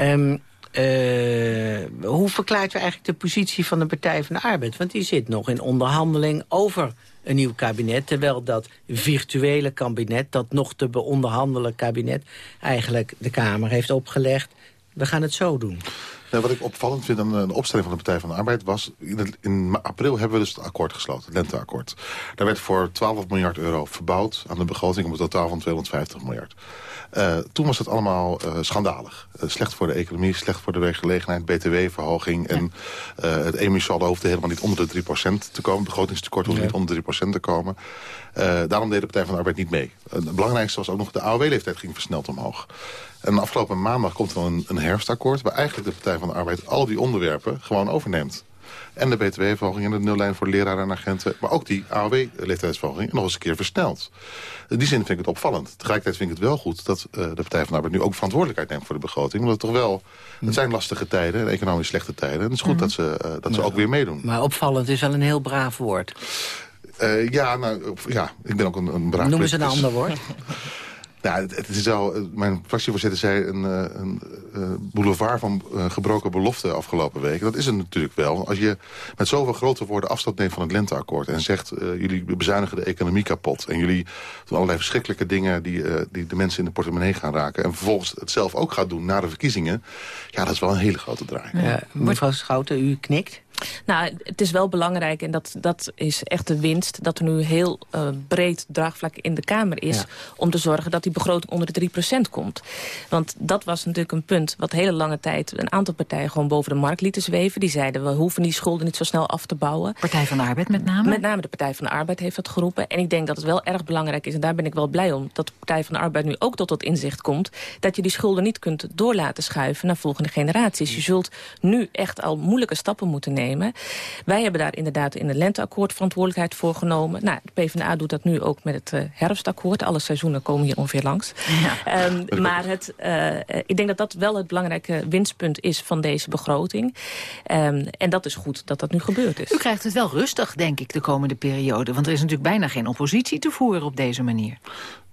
Um, uh, hoe verklaart u eigenlijk de positie van de Partij van de Arbeid? Want die zit nog in onderhandeling over een nieuw kabinet... terwijl dat virtuele kabinet, dat nog te beonderhandelen kabinet... eigenlijk de Kamer heeft opgelegd. We gaan het zo doen. Ja, wat ik opvallend vind aan de opstelling van de Partij van de Arbeid was... In, april hebben we dus het akkoord gesloten, het lenteakkoord. Daar werd voor 12 miljard euro verbouwd aan de begroting... op een totaal van 250 miljard. Uh, toen was het allemaal uh, schandalig. Uh, slecht voor de economie, slecht voor de werkgelegenheid, btw-verhoging... en het EMU-saldo hoefde helemaal niet onder de 3% te komen. Het begrotingstekort hoefde ja. niet onder de 3% te komen. daarom deed de Partij van de Arbeid niet mee. het belangrijkste was ook nog de AOW-leeftijd ging versneld omhoog. En afgelopen maandag komt er een, een herfstakkoord... waar eigenlijk de Partij van de Arbeid al die onderwerpen gewoon overneemt. En de btw-verhoging en de nullijn voor leraren en agenten... maar ook die AOW-leeftijdsverhoging nog eens een keer versneld. In die zin vind ik het opvallend. Tegelijkertijd vind ik het wel goed dat uh, de Partij van de Arbeid... nu ook verantwoordelijkheid neemt voor de begroting. Omdat het toch wel... Het zijn lastige tijden, en economisch slechte tijden. En het is goed mm. dat ze, uh, dat ze ook weer meedoen. Maar opvallend is wel een heel braaf woord. Uh, ja, nou, ja, ik ben ook een, een braaf Noem eens een ander woord. Ja, het, het, is wel, mijn fractievoorzitter zei een, een, een boulevard van uh, gebroken beloften afgelopen week. Dat is het natuurlijk wel. Als je met zoveel grote woorden afstand neemt van het lenteakkoord... en zegt, uh, jullie bezuinigen de economie kapot... en jullie doen allerlei verschrikkelijke dingen die, uh, die de mensen in de portemonnee gaan raken... en vervolgens het zelf ook gaat doen na de verkiezingen... ja, dat is wel een hele grote draai. Ja, mevrouw Schouten, u knikt. Nou, het is wel belangrijk, en dat, dat is echt de winst... dat er nu heel uh, breed draagvlak in de Kamer is... Ja. om te zorgen dat die begroting onder de 3% komt. Want dat was natuurlijk een punt wat hele lange tijd... een aantal partijen gewoon boven de markt lieten zweven. Die zeiden, we hoeven die schulden niet zo snel af te bouwen. Partij van de Arbeid met name? Met name de Partij van de Arbeid heeft dat geroepen. En ik denk dat het wel erg belangrijk is, en daar ben ik wel blij om... dat de Partij van de Arbeid nu ook tot dat inzicht komt... dat je die schulden niet kunt door laten schuiven naar volgende generaties. Je zult nu echt al moeilijke stappen moeten nemen nemen. Wij hebben daar inderdaad in het lenteakkoord verantwoordelijkheid voor genomen. Nou, de PvdA doet dat nu ook met het uh, herfstakkoord. Alle seizoenen komen hier ongeveer langs. Ja. Um, maar het, uh, ik denk dat dat wel het belangrijke winstpunt is van deze begroting. Um, en dat is goed dat dat nu gebeurd is. U krijgt het wel rustig, denk ik, de komende periode. Want er is natuurlijk bijna geen oppositie te voeren op deze manier.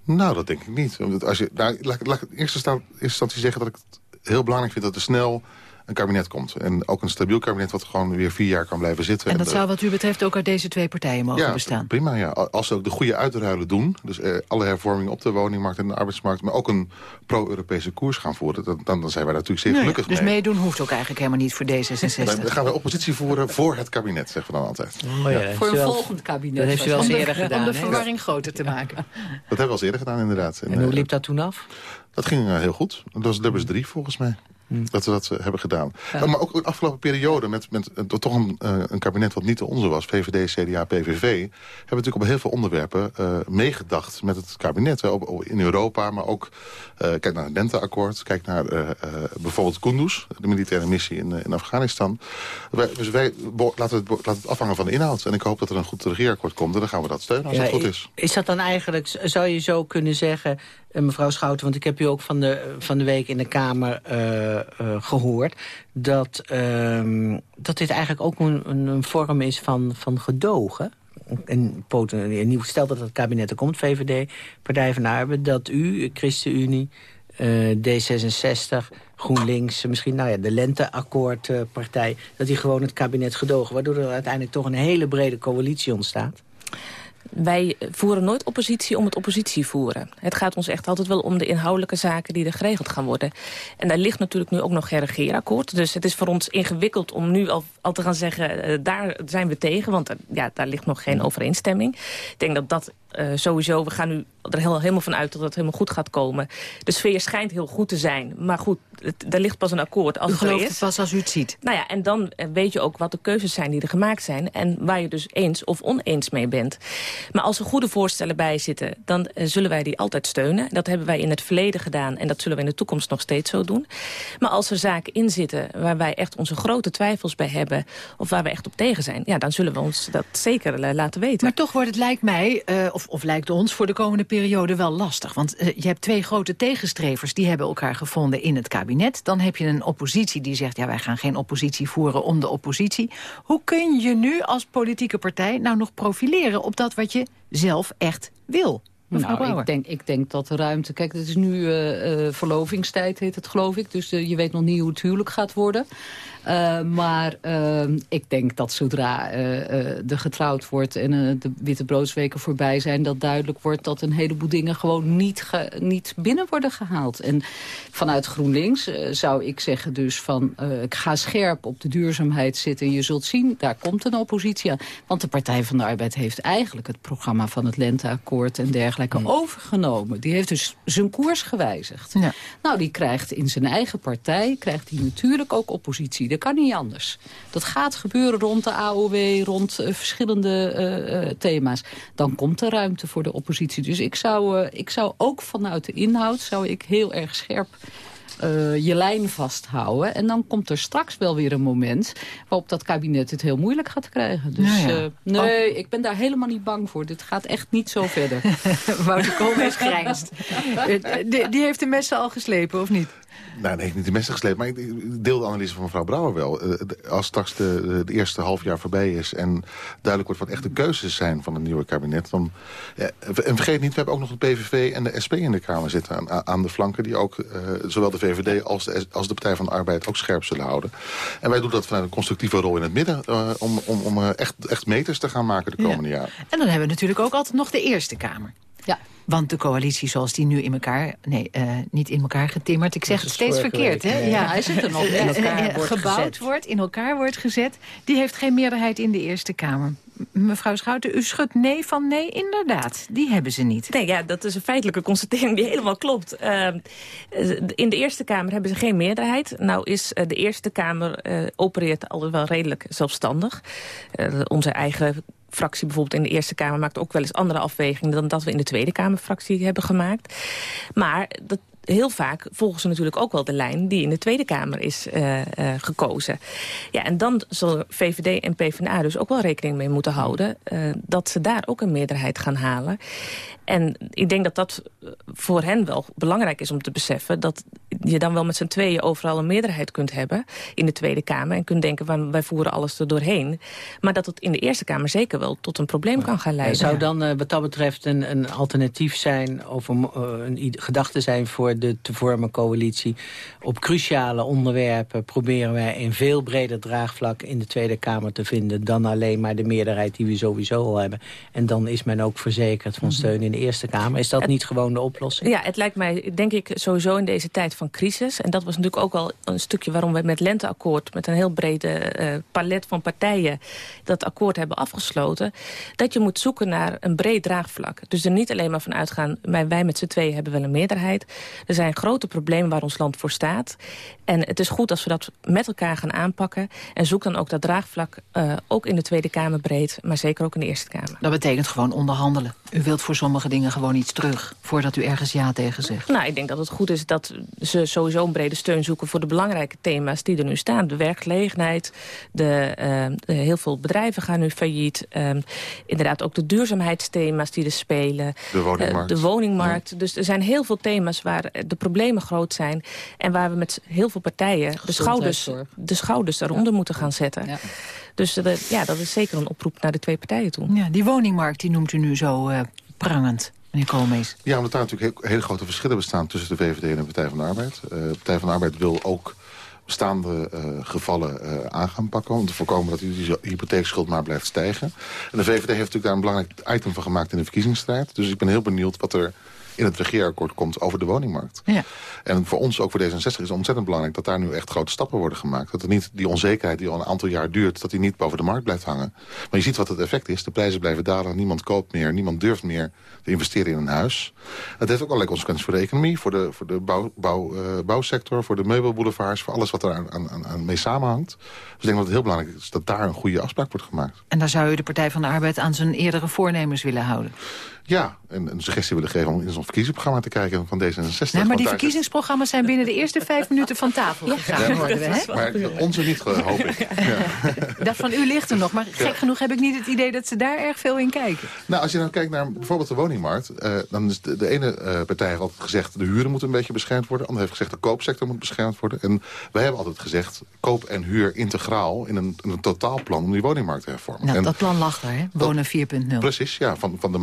Nou, dat denk ik niet. Als je, nou, laat, laat ik in eerste instantie zeggen dat ik het heel belangrijk vind... dat er snel een kabinet komt. En ook een stabiel kabinet wat gewoon weer vier jaar kan blijven zitten. En dat zou wat u betreft ook uit deze twee partijen mogen ja, bestaan? prima. Ja. Als ze ook de goede uitruilen doen... dus eh, alle hervormingen op de woningmarkt en de arbeidsmarkt... maar ook een pro-Europese koers gaan voeren... dan, dan zijn wij daar natuurlijk zeer Nee, gelukkig dus mee. meedoen hoeft ook eigenlijk helemaal niet voor D66. Dan gaan we oppositie voeren voor het kabinet, zeggen we dan altijd. Voor een volgend kabinet. Dat heeft u wel eens Om de- eerder gedaan. Om de verwarring groter te maken. Dat hebben we al eens eerder gedaan, inderdaad. En hoe eh, liep dat toen af? Dat ging eh, heel goed. Dat was Lubbers 3 volgens mij. Dat we dat eh, hebben gedaan. Ja. Maar ook de afgelopen periode met, met eh, toch een, eh, een kabinet wat niet de onze was. VVD, CDA, PVV. Hebben we natuurlijk op heel veel onderwerpen meegedacht met het kabinet. Hè, in Europa, maar ook kijk naar het Lenteakkoord. Kijk naar bijvoorbeeld Kunduz, de militaire missie in, in Afghanistan. Wij, dus wij laten, het, laten het afhangen van de inhoud. En ik hoop dat er een goed regeerakkoord komt. En dan gaan we dat steunen als Ja, dat goed is. Is dat dan eigenlijk, zou je zo kunnen zeggen, mevrouw Schouten... want ik heb u ook van de, van de week in de Kamer gehoord... Dat, ehm, dat dit eigenlijk ook een, een, vorm is van, van gedogen... En poten- en nieuw- stel dat het kabinet er komt, VVD, Partij van Arbeid... dat u, ChristenUnie, eh, D66, GroenLinks... misschien nou ja, de Lenteakkoordpartij... dat die gewoon het kabinet gedogen... waardoor er uiteindelijk toch een hele brede coalitie ontstaat? Wij voeren nooit oppositie om het oppositie voeren. Het gaat ons echt altijd wel om de inhoudelijke zaken die er geregeld gaan worden. En daar ligt natuurlijk nu ook nog geen regeerakkoord. Dus het is voor ons ingewikkeld om nu al, al te gaan zeggen... eh, daar zijn we tegen, want ja, daar ligt nog geen overeenstemming. Ik denk dat dat eh, sowieso... we gaan nu er heel, helemaal van uit dat het helemaal goed gaat komen. De sfeer schijnt heel goed te zijn. Maar goed, het, er ligt pas een akkoord als U het er gelooft is. het pas als u het ziet. Nou ja, en dan eh, weet je ook wat de keuzes zijn die er gemaakt zijn... en waar je dus eens of oneens mee bent. Maar als er goede voorstellen bij zitten... dan eh, zullen wij die altijd steunen. Dat hebben wij in het verleden gedaan... en dat zullen we in de toekomst nog steeds zo doen. Maar als er zaken in zitten waar wij echt onze grote twijfels bij hebben... of waar we echt op tegen zijn... ja, dan zullen we ons dat zeker laten weten. Maar toch wordt het, lijkt mij, of, of lijkt ons voor de komende periode wel lastig. Want eh, je hebt twee grote tegenstrevers, die hebben elkaar gevonden in het kabinet. Dan heb je een oppositie die zegt, ja, wij gaan geen oppositie voeren om de oppositie. Hoe kun je nu als politieke partij nou nog profileren op dat wat je zelf echt wil? Mevrouw Nou, ik denk, ik denk dat de ruimte... Kijk, het is nu eh, eh, verlovingstijd, heet het geloof ik. Dus je weet nog niet hoe het huwelijk gaat worden. Eh, maar eh, ik denk dat zodra eh, eh, er getrouwd wordt... en de witte broodsweken voorbij zijn... dat duidelijk wordt dat een heleboel dingen gewoon niet, ge- niet binnen worden gehaald. En vanuit GroenLinks zou ik zeggen dus van... ik ga scherp op de duurzaamheid zitten. Je zult zien, daar komt een oppositie aan. Want de Partij van de Arbeid heeft eigenlijk het programma van het Lenteakkoord... en dergelijke overgenomen. Die heeft dus zijn koers gewijzigd. Nou, die krijgt in zijn eigen partij krijgt hij natuurlijk ook oppositie. Dat kan niet anders. Dat gaat gebeuren rond de AOW, rond eh, verschillende eh, eh, thema's. Dan komt er ruimte voor de oppositie. Dus ik zou, ik zou ook vanuit de inhoud zou ik heel erg scherp je lijn vasthouden. En dan komt er straks wel weer een moment... waarop dat kabinet het heel moeilijk gaat krijgen. Dus Nou ja. nee, ik ben daar helemaal niet bang voor. Dit gaat echt niet zo verder. Wouter Koolmees grijnst. Die, die heeft de messen al geslepen, of niet? Nou, nee, niet de messen geslepen. Maar ik deel de analyse van mevrouw Brouwer wel. Eh, Als straks de, de, eerste half jaar voorbij is... en duidelijk wordt wat echt de keuzes zijn van het nieuwe kabinet... dan ja, en vergeet niet, we hebben ook nog de PVV en de SP in de Kamer zitten... aan, aan de flanken die ook eh, zowel de VVD als de, als de Partij van de Arbeid ook scherp zullen houden. En wij doen dat vanuit een constructieve rol in het midden... eh, om, om, om eh, echt, echt meters te gaan maken de komende jaren. En dan hebben we natuurlijk ook altijd nog de Eerste Kamer. Ja. Want de coalitie zoals die nu in elkaar... Nee, eh, niet in elkaar getimmerd. Ik zeg het is steeds verkeerd. Hè? nee. Ja, hij zit er nog. In elkaar Eh, eh, wordt gebouwd gezet. wordt, in elkaar wordt gezet. Die heeft geen meerderheid in de Eerste Kamer. Mevrouw Schouten, u schudt nee van nee. Inderdaad, die hebben ze niet. Nee, ja, dat is een feitelijke constatering die helemaal klopt. Uh, in de Eerste Kamer hebben ze geen meerderheid. Nou is uh, de Eerste Kamer uh, opereert altijd wel redelijk zelfstandig. Uh, onze eigen fractie bijvoorbeeld in de Eerste Kamer maakt ook wel eens andere afwegingen dan dat we in de Tweede Kamerfractie hebben gemaakt. Maar dat, heel vaak volgen ze natuurlijk ook wel de lijn die in de Tweede Kamer is uh, uh, gekozen. Ja, en dan zal VVD en PvdA dus ook wel rekening mee moeten houden... Uh, dat ze daar ook een meerderheid gaan halen. En ik denk dat dat voor hen wel belangrijk is om te beseffen... dat je dan wel met z'n tweeën overal een meerderheid kunt hebben in de Tweede Kamer. En kunt denken, wij voeren alles er doorheen. Maar dat het in de Eerste Kamer zeker wel tot een probleem kan gaan leiden. Zou dan uh, wat dat betreft een, een alternatief zijn, of een, uh, een gedachte zijn voor de te vormen coalitie? Op cruciale onderwerpen proberen wij een veel breder draagvlak in de Tweede Kamer te vinden dan alleen maar de meerderheid die we sowieso al hebben. En dan is men ook verzekerd van steun in de Eerste Kamer. Is dat niet gewoon de oplossing? Ja, het lijkt mij, denk ik, sowieso in deze tijd van crisis. En dat was natuurlijk ook al een stukje waarom we met Lenteakkoord... met een heel brede uh, palet van partijen dat akkoord hebben afgesloten... dat je moet zoeken naar een breed draagvlak. Dus er niet alleen maar van uitgaan... wij met z'n tweeën hebben wel een meerderheid. Er zijn grote problemen waar ons land voor staat. En het is goed als we dat met elkaar gaan aanpakken. En zoek dan ook dat draagvlak, uh, ook in de Tweede Kamer breed... maar zeker ook in de Eerste Kamer. Dat betekent gewoon onderhandelen. U wilt voor sommige dingen gewoon iets terug... voordat u ergens ja tegen zegt. Nou, ik denk dat het goed is dat ze sowieso een brede steun zoeken... voor de belangrijke thema's die er nu staan. De werkgelegenheid, de, uh, de heel veel bedrijven gaan nu failliet. Uh, inderdaad ook de duurzaamheidsthema's die er spelen. De woningmarkt. de woningmarkt. Ja. Dus er zijn heel veel thema's waar de problemen groot zijn... en waar we met heel veel partijen de schouders, de schouders daaronder ja. moeten gaan zetten. Ja. Dus uh, ja, dat is zeker een oproep naar de twee partijen toe. Ja, die woningmarkt die noemt u nu zo uh, prangend. Meneer Koolmees. Ja, omdat daar natuurlijk hele grote verschillen bestaan... tussen de VVD en de Partij van de Arbeid. Uh, de Partij van de Arbeid wil ook bestaande uh, gevallen uh, aan gaan pakken... om te voorkomen dat die hypotheekschuld maar blijft stijgen. En de VVD heeft natuurlijk daar een belangrijk item van gemaakt in de verkiezingsstrijd. Dus ik ben heel benieuwd wat er in het regeerakkoord komt over de woningmarkt. Ja. En voor ons, ook voor D66, is het ontzettend belangrijk... dat daar nu echt grote stappen worden gemaakt. Dat er niet die onzekerheid die al een aantal jaar duurt... dat die niet boven de markt blijft hangen. Maar je ziet wat het effect is. De prijzen blijven dalen, niemand koopt meer... niemand durft meer te investeren in een huis. Dat heeft ook allerlei consequenties voor de economie... voor de, voor de bouw, bouw, uh, bouwsector, voor de meubelboulevards... voor alles wat er aan, aan, aan mee samenhangt. Dus ik denk dat het heel belangrijk is dat daar een goede afspraak wordt gemaakt. En daar zou u de Partij van de Arbeid aan zijn eerdere voornemens willen houden? Ja, en een suggestie willen geven om in zo'n verkiezingsprogramma te kijken van D66. Nee, maar die verkiezingsprogramma's zijn binnen de eerste vijf minuten van tafel gegaan ja. Hè? Maar onze niet, hoop ik. Ja. Dat van u ligt er nog, maar gek ja. genoeg heb ik niet het idee dat ze daar erg veel in kijken. Nou, als je nou kijkt naar bijvoorbeeld de woningmarkt, uh, dan is de, de ene uh, partij heeft altijd gezegd de huren moeten een beetje beschermd worden. De andere heeft gezegd de koopsector moet beschermd worden. En wij hebben altijd gezegd koop en huur integraal in een, in een totaalplan om die woningmarkt te hervormen. Nou, en dat plan lag er, hè? Wonen 4.0. Precies, ja, van, van de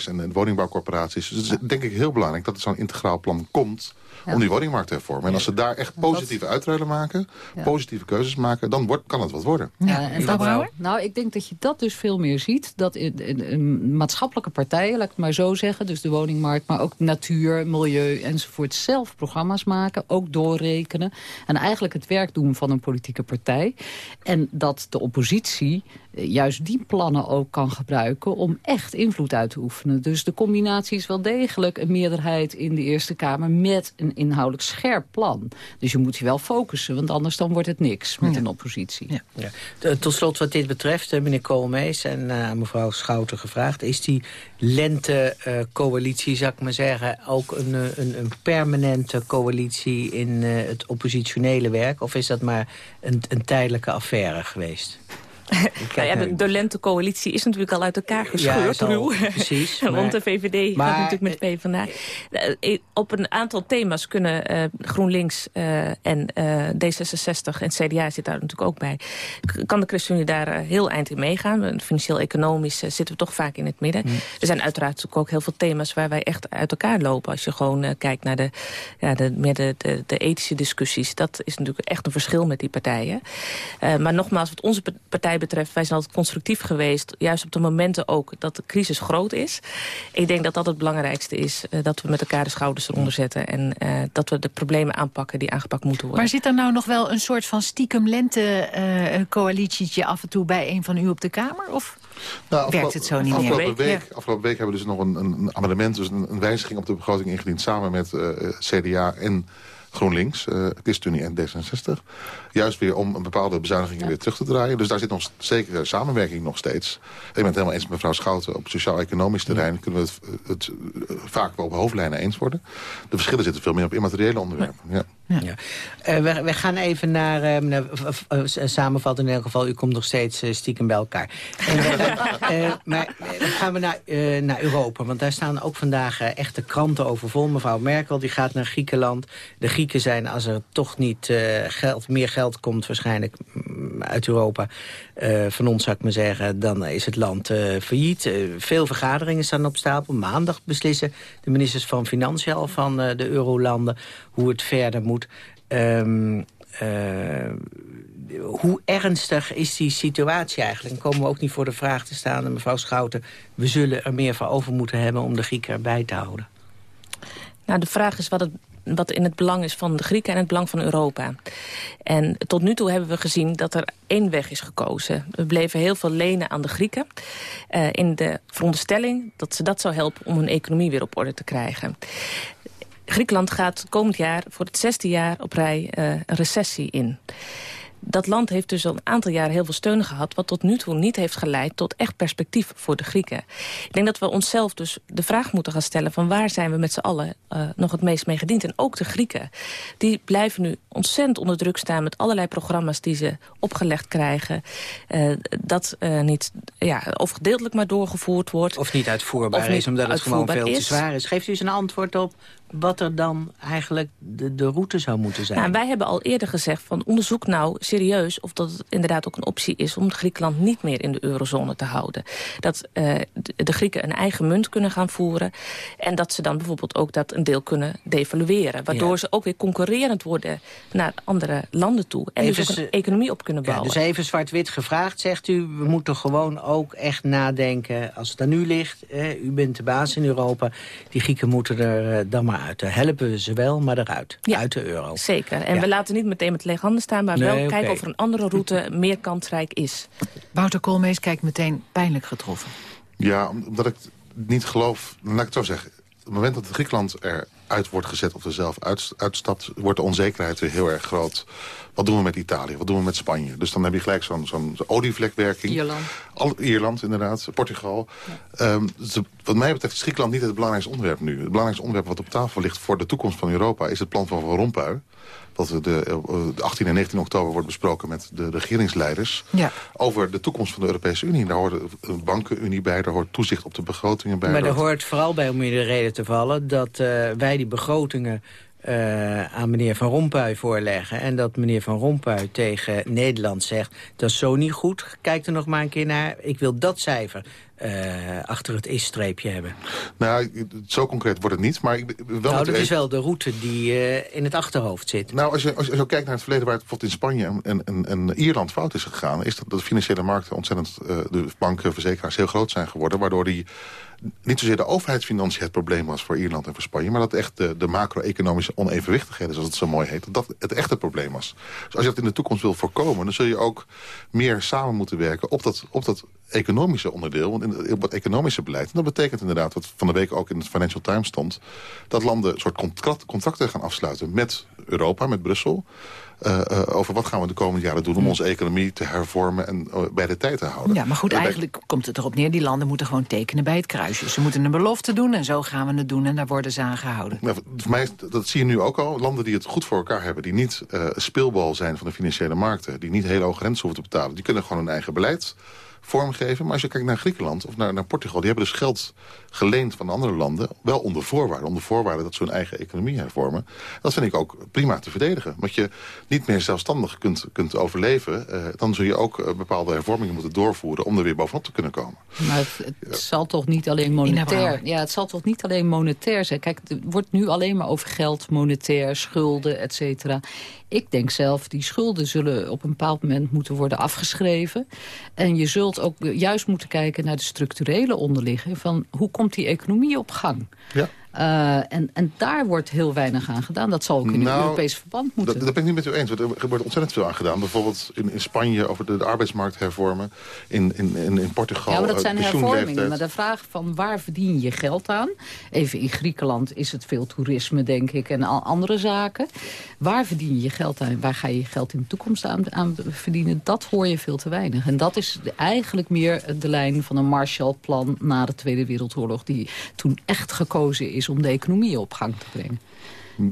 makelaars en de woningbouwcorporaties. Dus het is denk ik heel belangrijk dat er zo'n integraal plan komt ja. om die woningmarkt te hervormen. En als ze daar echt positieve uitruilen maken, ja. positieve keuzes maken, dan wordt, kan het wat worden. Ja, en dat, nou, ik denk dat je dat dus veel meer ziet. Dat in, in, in, maatschappelijke partijen, laat ik het maar zo zeggen, dus de woningmarkt, maar ook natuur, milieu enzovoort, zelf programma's maken, ook doorrekenen. En eigenlijk het werk doen van een politieke partij. En dat de oppositie juist die plannen ook kan gebruiken om echt invloed uit te oefenen. Dus de combinatie is wel degelijk een meerderheid in de Eerste Kamer met een inhoudelijk scherp plan. Dus je moet je wel focussen, want anders dan wordt het niks met ja. een oppositie. Ja. Ja. Tot slot wat dit betreft, meneer Koolmees en uh, mevrouw Schouten gevraagd... is die lente-coalitie, uh, zou ik maar zeggen, ook een, een, een permanente coalitie in uh, het oppositionele werk? Of is dat maar een, een tijdelijke affaire geweest? nou ja, de, de lentecoalitie is natuurlijk al uit elkaar gescheurd, ja, al, precies. Want maar, de VVD maar, gaat natuurlijk met PvdA. Uh, op een aantal thema's kunnen uh, GroenLinks uh, en D66 en CDA zit daar natuurlijk ook bij. Kan de ChristenUnie daar heel eind in meegaan? Financieel-economisch zitten we toch vaak in het midden. Mm. Er zijn uiteraard ook heel veel thema's waar wij echt uit elkaar lopen. Als je gewoon kijkt naar de, ja, de, meer de, de, de, ethische discussies. Dat is natuurlijk echt een verschil met die partijen. maar nogmaals, wat onze partij betreft, wij zijn altijd constructief geweest. Juist op de momenten ook dat de crisis groot is. Ik denk dat dat het belangrijkste is. Uh, dat we met elkaar de schouders eronder zetten. En uh, dat we de problemen aanpakken die aangepakt moeten worden. Maar zit er nou nog wel een soort van stiekem lente-coalitietje uh, af en toe bij een van u op de Kamer? Of nou, werkt het zo niet afgelopen meer? Week, ja. Afgelopen week hebben we dus nog een, een amendement, dus een, een, wijziging op de begroting ingediend... samen met CDA en GroenLinks, uh, ChristenUnie en D66. Juist weer om een bepaalde bezuinigingen weer terug te draaien. Dus daar zit nog zeker samenwerking nog steeds. Ik ben het helemaal eens met mevrouw Schouten. Op sociaal-economisch terrein kunnen we het, het, vaak wel op hoofdlijnen eens worden. De verschillen zitten veel meer op immateriële onderwerpen. Ja. Ja. Uh, we, we, gaan even naar, uh, samenvatten in elk geval, u komt nog steeds stiekem bij elkaar. maar dan gaan we naar, naar Europa, want daar staan ook vandaag echte kranten over vol. Mevrouw Merkel die gaat naar Griekenland. De Grieken zijn, als er toch niet geld, meer geld komt waarschijnlijk mm, uit Europa... van ons zou ik maar zeggen, dan is het land failliet. veel vergaderingen staan op stapel. Maandag beslissen de ministers van Financiën al van de eurolanden hoe het verder moet. Uh, hoe ernstig is die situatie eigenlijk? Dan komen we ook niet voor de vraag te staan, mevrouw Schouten... we zullen er meer van over moeten hebben om de Grieken erbij te houden. Nou, de vraag is wat, het, wat in het belang is van de Grieken en het belang van Europa. En tot nu toe hebben we gezien dat er één weg is gekozen. We bleven heel veel lenen aan de Grieken... Uh, in de veronderstelling dat ze dat zou helpen om hun economie weer op orde te krijgen. Griekenland gaat komend jaar voor het zesde jaar op rij uh, een recessie in. Dat land heeft dus al een aantal jaren heel veel steun gehad... wat tot nu toe niet heeft geleid tot echt perspectief voor de Grieken. Ik denk dat we onszelf dus de vraag moeten gaan stellen... van waar zijn we met z'n allen uh, nog het meest mee gediend. En ook de Grieken. Die blijven nu ontzettend onder druk staan... met allerlei programma's die ze opgelegd krijgen. Uh, dat uh, niet, ja, of gedeeltelijk maar doorgevoerd wordt. Of niet uitvoerbaar of niet is, omdat het gewoon veel is. te zwaar is. Geeft u eens een antwoord op wat er dan eigenlijk de, de route zou moeten zijn. Nou, wij hebben al eerder gezegd van onderzoek nou serieus... of dat het inderdaad ook een optie is om Griekenland niet meer in de eurozone te houden. Dat uh, de Grieken een eigen munt kunnen gaan voeren... en dat ze dan bijvoorbeeld ook dat een deel kunnen devalueren. Waardoor ze ook weer concurrerend worden naar andere landen toe. En even, dus ook een economie op kunnen bouwen. Ja, dus even zwart-wit gevraagd, zegt u... we moeten gewoon ook echt nadenken als het aan u ligt. u bent de baas in Europa. Die Grieken moeten er uh, dan maar uit. Helpen we ze wel, maar eruit. Uit de euro. Zeker. En we laten niet meteen met lege handen staan... maar wel kijken of er een andere route meer kansrijk is. Wouter Koolmees kijkt meteen pijnlijk getroffen. Ja, omdat ik niet geloof... Laat ik het zo zeggen. Op het moment dat Griekenland eruit wordt gezet of er zelf uitstapt... wordt de onzekerheid weer heel erg groot. Wat doen we met Italië? Wat doen we met Spanje? Dus dan heb je gelijk zo'n zo'n olievlekwerking. Ierland. Al, Ierland, inderdaad. Portugal. Um, wat mij betreft is Griekenland niet het belangrijkste onderwerp nu. Het belangrijkste onderwerp wat op tafel ligt voor de toekomst van Europa... is het plan van Van Rompuy. Dat de, de 18 en 19 oktober wordt besproken met de regeringsleiders... Ja. over de toekomst van de Europese Unie. Daar hoort een bankenunie bij, daar hoort toezicht op de begrotingen bij. Maar er hoort vooral bij om in de reden te vallen... dat uh, wij die begrotingen uh, aan meneer Van Rompuy voorleggen... en dat meneer Van Rompuy tegen Nederland zegt... dat is zo niet goed, kijk er nog maar een keer naar. Ik wil dat cijfer uh, achter het is-streepje hebben. Nou, zo concreet wordt het niet. Maar ik, wel nou, dat is wel de route die uh, in het achterhoofd zit. Nou, als je, als je zo kijkt naar het verleden... waar het bijvoorbeeld in Spanje en, en, en Ierland fout is gegaan... is dat de financiële markten ontzettend... Uh, de banken, verzekeraars heel groot zijn geworden... waardoor die niet zozeer de overheidsfinanciën het probleem was voor Ierland en voor Spanje... maar dat echt de, de macro-economische onevenwichtigheden, zoals het zo mooi heet... dat het echt het probleem was. Dus als je dat in de toekomst wil voorkomen... dan zul je ook meer samen moeten werken op dat, op dat economische onderdeel. Want in, het economische beleid. En dat betekent inderdaad, wat van de week ook in het Financial Times stond... dat landen een soort contract, contracten gaan afsluiten met Europa, met Brussel... Uh, uh, over wat gaan we de komende jaren doen om onze economie te hervormen en uh, bij de tijd te houden. Ja, maar goed, eigenlijk komt het erop neer, die landen moeten gewoon tekenen bij het kruisje. Ze moeten een belofte doen en zo gaan we het doen en daar worden ze aan gehouden. Nou, voor mij, dat zie je nu ook al, landen die het goed voor elkaar hebben, die niet speelbal zijn van de financiële markten, die niet hele hoge rentes hoeven te betalen, die kunnen gewoon hun eigen beleid vormgeven. Maar als je kijkt naar Griekenland of naar, naar Portugal... die hebben dus geld geleend van andere landen... wel onder voorwaarden. Onder voorwaarden dat ze hun eigen economie hervormen. Dat vind ik ook prima te verdedigen. Want je niet meer zelfstandig kunt, kunt overleven... Eh, dan zul je ook eh, bepaalde hervormingen moeten doorvoeren... om er weer bovenop te kunnen komen. Maar het, het zal toch niet alleen monetair... Ja, het zal toch niet alleen monetair zijn. Kijk, het wordt nu alleen maar over geld, monetair, schulden, et cetera. Ik denk zelf, die schulden zullen op een bepaald moment moeten worden afgeschreven. En je zult ook juist moeten kijken naar de structurele onderligging... van hoe komt die economie op gang? Ja. Uh, en, en daar wordt heel weinig aan gedaan. Dat zal ook in nou, het Europees verband moeten. Dat, dat ben ik niet met u eens. Er wordt ontzettend veel aan gedaan. Bijvoorbeeld in, in Spanje over de, de arbeidsmarkt hervormen. In, in, in, in Portugal Ja, maar dat zijn hervormingen. Maar de vraag van waar verdien je geld aan? Even in Griekenland is het veel toerisme, denk ik, en al andere zaken. waar verdien je je geld aan? Waar ga je je geld in de toekomst aan, aan verdienen? Dat hoor je veel te weinig. En dat is eigenlijk meer de lijn van een Marshallplan na de Tweede Wereldoorlog... die toen echt gekozen is om de economie op gang te brengen.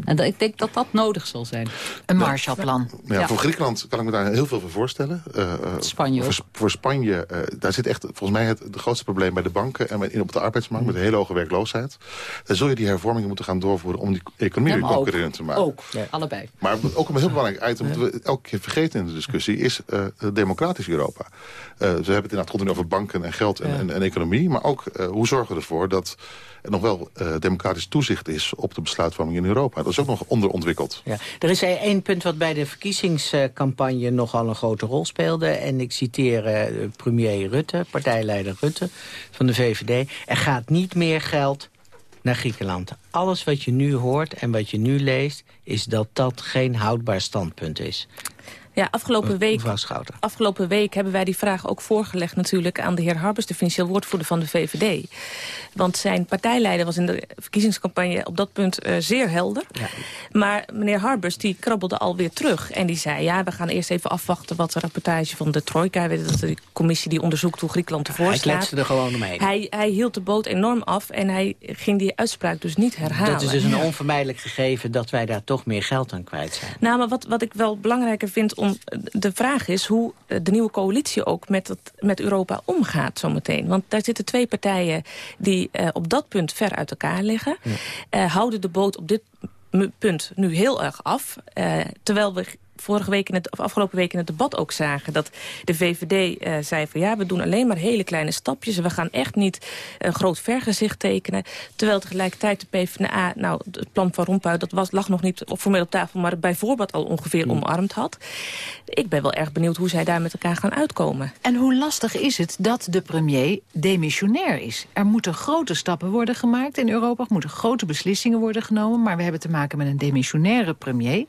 En ik denk dat dat nodig zal zijn. Een Marshallplan. Ja, Voor Griekenland kan ik me daar heel veel voor voorstellen. Uh, Spanje voor, voor, Spanje, uh, daar zit echt volgens mij het de grootste probleem bij de banken... en op de arbeidsmarkt met een hele hoge werkloosheid. Dan zul je die hervormingen moeten gaan doorvoeren... om die economie weer concurrerend te maken. Ook, ja. allebei. Maar ook een heel belangrijk item... dat we elke keer vergeten in de discussie... is democratisch Europa. ze hebben het inderdaad continu over banken en geld en, en, en economie... maar ook hoe zorgen we ervoor dat nog wel uh, democratisch toezicht is op de besluitvorming in Europa. Dat is ook nog onderontwikkeld. Ja. Er is één punt wat bij de verkiezingscampagne nogal een grote rol speelde. En ik citeer uh, premier Rutte, partijleider Rutte van de VVD. Er gaat niet meer geld naar Griekenland. Alles wat je nu hoort en wat je nu leest... is dat dat geen houdbaar standpunt is. Ja, afgelopen week, afgelopen week hebben wij die vraag ook voorgelegd natuurlijk aan de heer Harbers, de financieel woordvoerder van de VVD. Want zijn partijleider was in de verkiezingscampagne op dat punt uh, zeer helder. Ja. Maar meneer Harbers die krabbelde alweer terug. En die zei, ja, we gaan eerst even afwachten wat de rapportage van de Trojka... weet dat de commissie die onderzoekt hoe Griekenland ervoor staat. Hij kletste er gewoon omheen. Hij, hij hield de boot enorm af en hij ging die uitspraak dus niet herhalen. Dat is dus een onvermijdelijk gegeven dat wij daar toch meer geld aan kwijt zijn. Nou, maar wat, wat ik wel belangrijker vind om... De vraag is hoe de nieuwe coalitie ook met, het, met Europa omgaat zometeen. Want daar zitten twee partijen die uh, op dat punt ver uit elkaar liggen. Ja. Uh, houden de boot op dit punt nu heel erg af. Uh, terwijl we vorige week in het, of afgelopen week in het debat ook zagen... dat de VVD uh, zei van ja, we doen alleen maar hele kleine stapjes... we gaan echt niet een groot vergezicht tekenen. Terwijl tegelijkertijd de PvdA, nou, het plan van Rompuy... dat was, lag nog niet formeel op tafel, maar bijvoorbeeld al ongeveer mm. omarmd had. Ik ben wel erg benieuwd hoe zij daar met elkaar gaan uitkomen. En hoe lastig is het dat de premier demissionair is? Er moeten grote stappen worden gemaakt in Europa... er moeten grote beslissingen worden genomen... maar we hebben te maken met een demissionaire premier...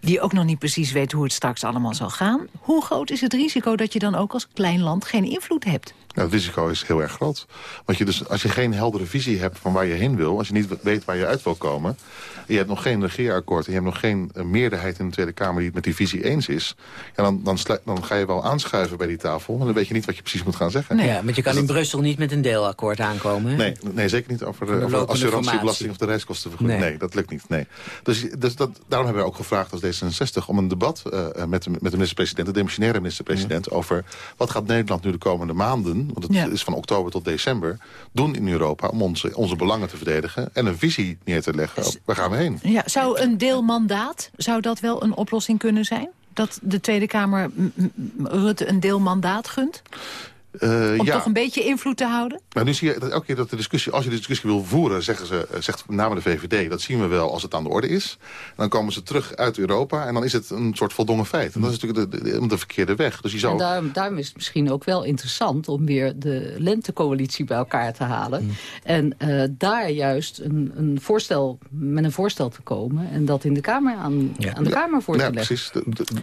die ook nog niet precies weet hoe het straks allemaal zal gaan. Hoe groot is het risico dat je dan ook als klein land geen invloed hebt? Nou, het risico is heel erg groot. Want je dus, als je geen heldere visie hebt van waar je heen wil... als je niet weet waar je uit wil komen... en je hebt nog geen regeerakkoord... en je hebt nog geen uh, meerderheid in de Tweede Kamer... die het met die visie eens is... Ja, dan, dan, dan, ga je wel aanschuiven bij die tafel... maar dan weet je niet wat je precies moet gaan zeggen. Nee, ja, want je kan in Brussel niet met een deelakkoord aankomen. Hè? Nee, nee, zeker niet over de, de assurantiebelasting... of de reiskostenvergoeding. Nee. nee. dat lukt niet. Nee. Dus, dus dat, daarom hebben we ook gevraagd als D66... om een debat uh, met, de, met de minister-president... de demissionaire minister-president... Ja. over wat gaat Nederland nu de komende maanden want het ja. is van oktober tot december... doen in Europa om onze, onze belangen te verdedigen... en een visie neer te leggen. Waar gaan we heen? Ja, zou een deelmandaat, zou dat wel een oplossing kunnen zijn? Dat de Tweede Kamer Rutte een deelmandaat gunt? Uh, Om ja. toch een beetje invloed te houden? Nou, nu zie je dat elke keer dat de discussie, als je de discussie wil voeren, zeggen ze, eh, zegt met name de VVD, dat zien we wel als het aan de orde is. Dan komen ze terug uit Europa en dan is het een soort voldongen feit. En dat is natuurlijk de, de, de verkeerde weg. Dus je zou... En daarom, daarom, is het misschien ook wel interessant om weer de lentecoalitie bij elkaar te halen. Mm. En uh, daar juist een, een, voorstel, met een voorstel te komen en dat in de Kamer aan, ja. aan de Kamer voor ja, te leggen. Precies.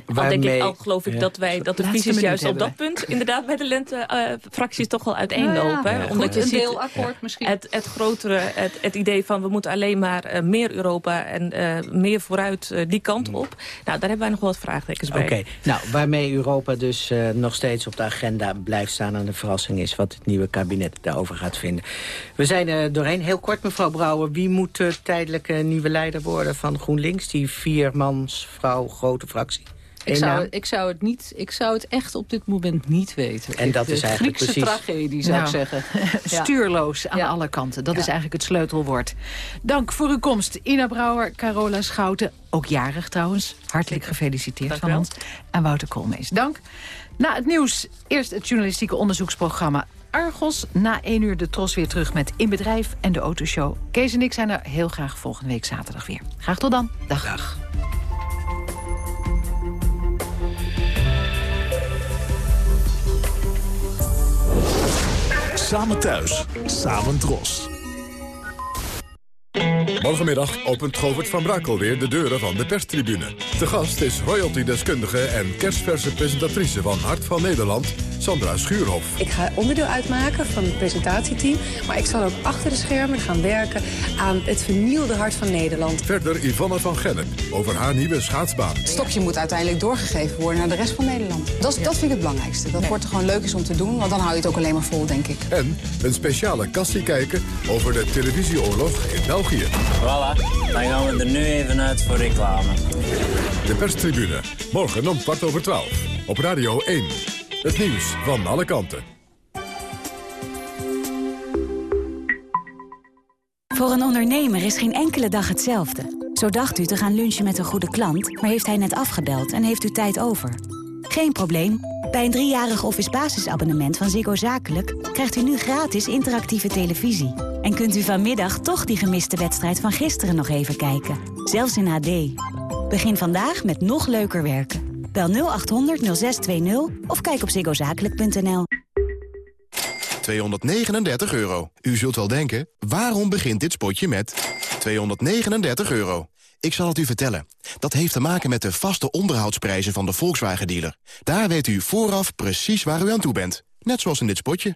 De, denk ik al geloof ik dat wij dat de visies juist op dat punt inderdaad bij de lente uh, fracties toch wel uiteenlopen. Ja, ja. Omdat je een ziet deelakkoord misschien. Het, het grotere, het, het idee van we moeten alleen maar uh, meer Europa en uh, meer vooruit uh, die kant op. Nou, daar hebben wij nog wel wat vraagtekens bij. Oké, okay. nou, waarmee Europa dus nog steeds op de agenda blijft staan en de verrassing is wat het nieuwe kabinet daarover gaat vinden. We zijn er doorheen. Heel kort, mevrouw Brouwer, wie moet de tijdelijke nieuwe leider worden van GroenLinks? Die viermans vrouw grote fractie. Ik zou, ik, zou het niet, ik zou het echt op dit moment niet weten. En dat ik, is eigenlijk Griekse precies... tragedie, zou nou, ik zeggen. Stuurloos aan ja. alle kanten. Dat ja. is eigenlijk het sleutelwoord. Dank voor uw komst. Ina Brouwer, Carola Schouten. Ook jarig trouwens. Hartelijk gefeliciteerd Dank van ons. En Wouter Koolmees. Dank. Na het nieuws, eerst het journalistieke onderzoeksprogramma Argos. Na één uur de Tros weer terug met In Bedrijf en de Autoshow. Kees en ik zijn er heel graag volgende week zaterdag weer. Graag tot dan. Dag. Dag. Samen thuis, samen dros. Morgenmiddag opent Govert van Brakel weer de deuren van de perstribune. De gast is royalty-deskundige en kerstverse presentatrice van Hart van Nederland... Sandra Schuurhof. Ik ga onderdeel uitmaken van het presentatieteam. Maar ik zal ook achter de schermen gaan werken aan het vernielde hart van Nederland. Verder Yvonne van Gennep over haar nieuwe schaatsbaan. Het stokje moet uiteindelijk doorgegeven worden naar de rest van Nederland. Dat, dat vind ik het belangrijkste. Dat wordt er gewoon leuk is om te doen, want dan hou je het ook alleen maar vol, denk ik. En een speciale kassie kijken over de televisieoorlog in België. Voilà, dan gaan we er nu even uit voor reclame. De perstribune, morgen om kwart over twaalf. Op Radio 1. Het nieuws van alle kanten. Voor een ondernemer is geen enkele dag hetzelfde. Zo dacht u te gaan lunchen met een goede klant, maar heeft hij net afgebeld en heeft u tijd over. Geen probleem. Bij een driejarig office basisabonnement van Ziggo Zakelijk... krijgt u nu gratis interactieve televisie. En kunt u vanmiddag toch die gemiste wedstrijd van gisteren nog even kijken. Zelfs in HD. Begin vandaag met nog leuker werken. Bel 0800 0620 of kijk op ziggozakelijk.nl. 239 euro. U zult wel denken, waarom begint dit spotje met 239 euro? Ik zal het u vertellen. Dat heeft te maken met de vaste onderhoudsprijzen van de Volkswagen-dealer. Daar weet u vooraf precies waar u aan toe bent. Net zoals in dit spotje.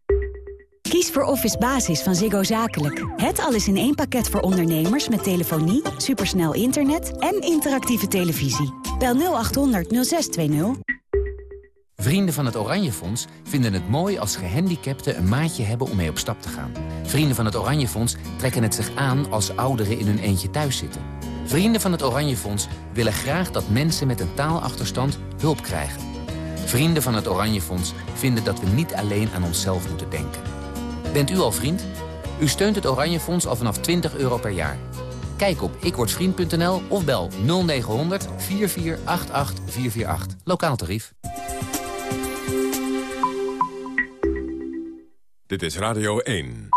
Kies voor Office Basis van Ziggo Zakelijk. Het alles in één pakket voor ondernemers met telefonie, supersnel internet en interactieve televisie. Bel 0800 0620. Vrienden van het Oranje Fonds vinden het mooi als gehandicapten een maatje hebben om mee op stap te gaan. Vrienden van het Oranje Fonds trekken het zich aan als ouderen in hun eentje thuis zitten. Vrienden van het Oranje Fonds willen graag dat mensen met een taalachterstand hulp krijgen. Vrienden van het Oranje Fonds vinden dat we niet alleen aan onszelf moeten denken. Bent u al vriend? U steunt het Oranje Fonds al vanaf 20 euro per jaar. Kijk op ikwordvriend.nl of bel 0900 4488 448. Lokaal tarief. Dit is Radio 1.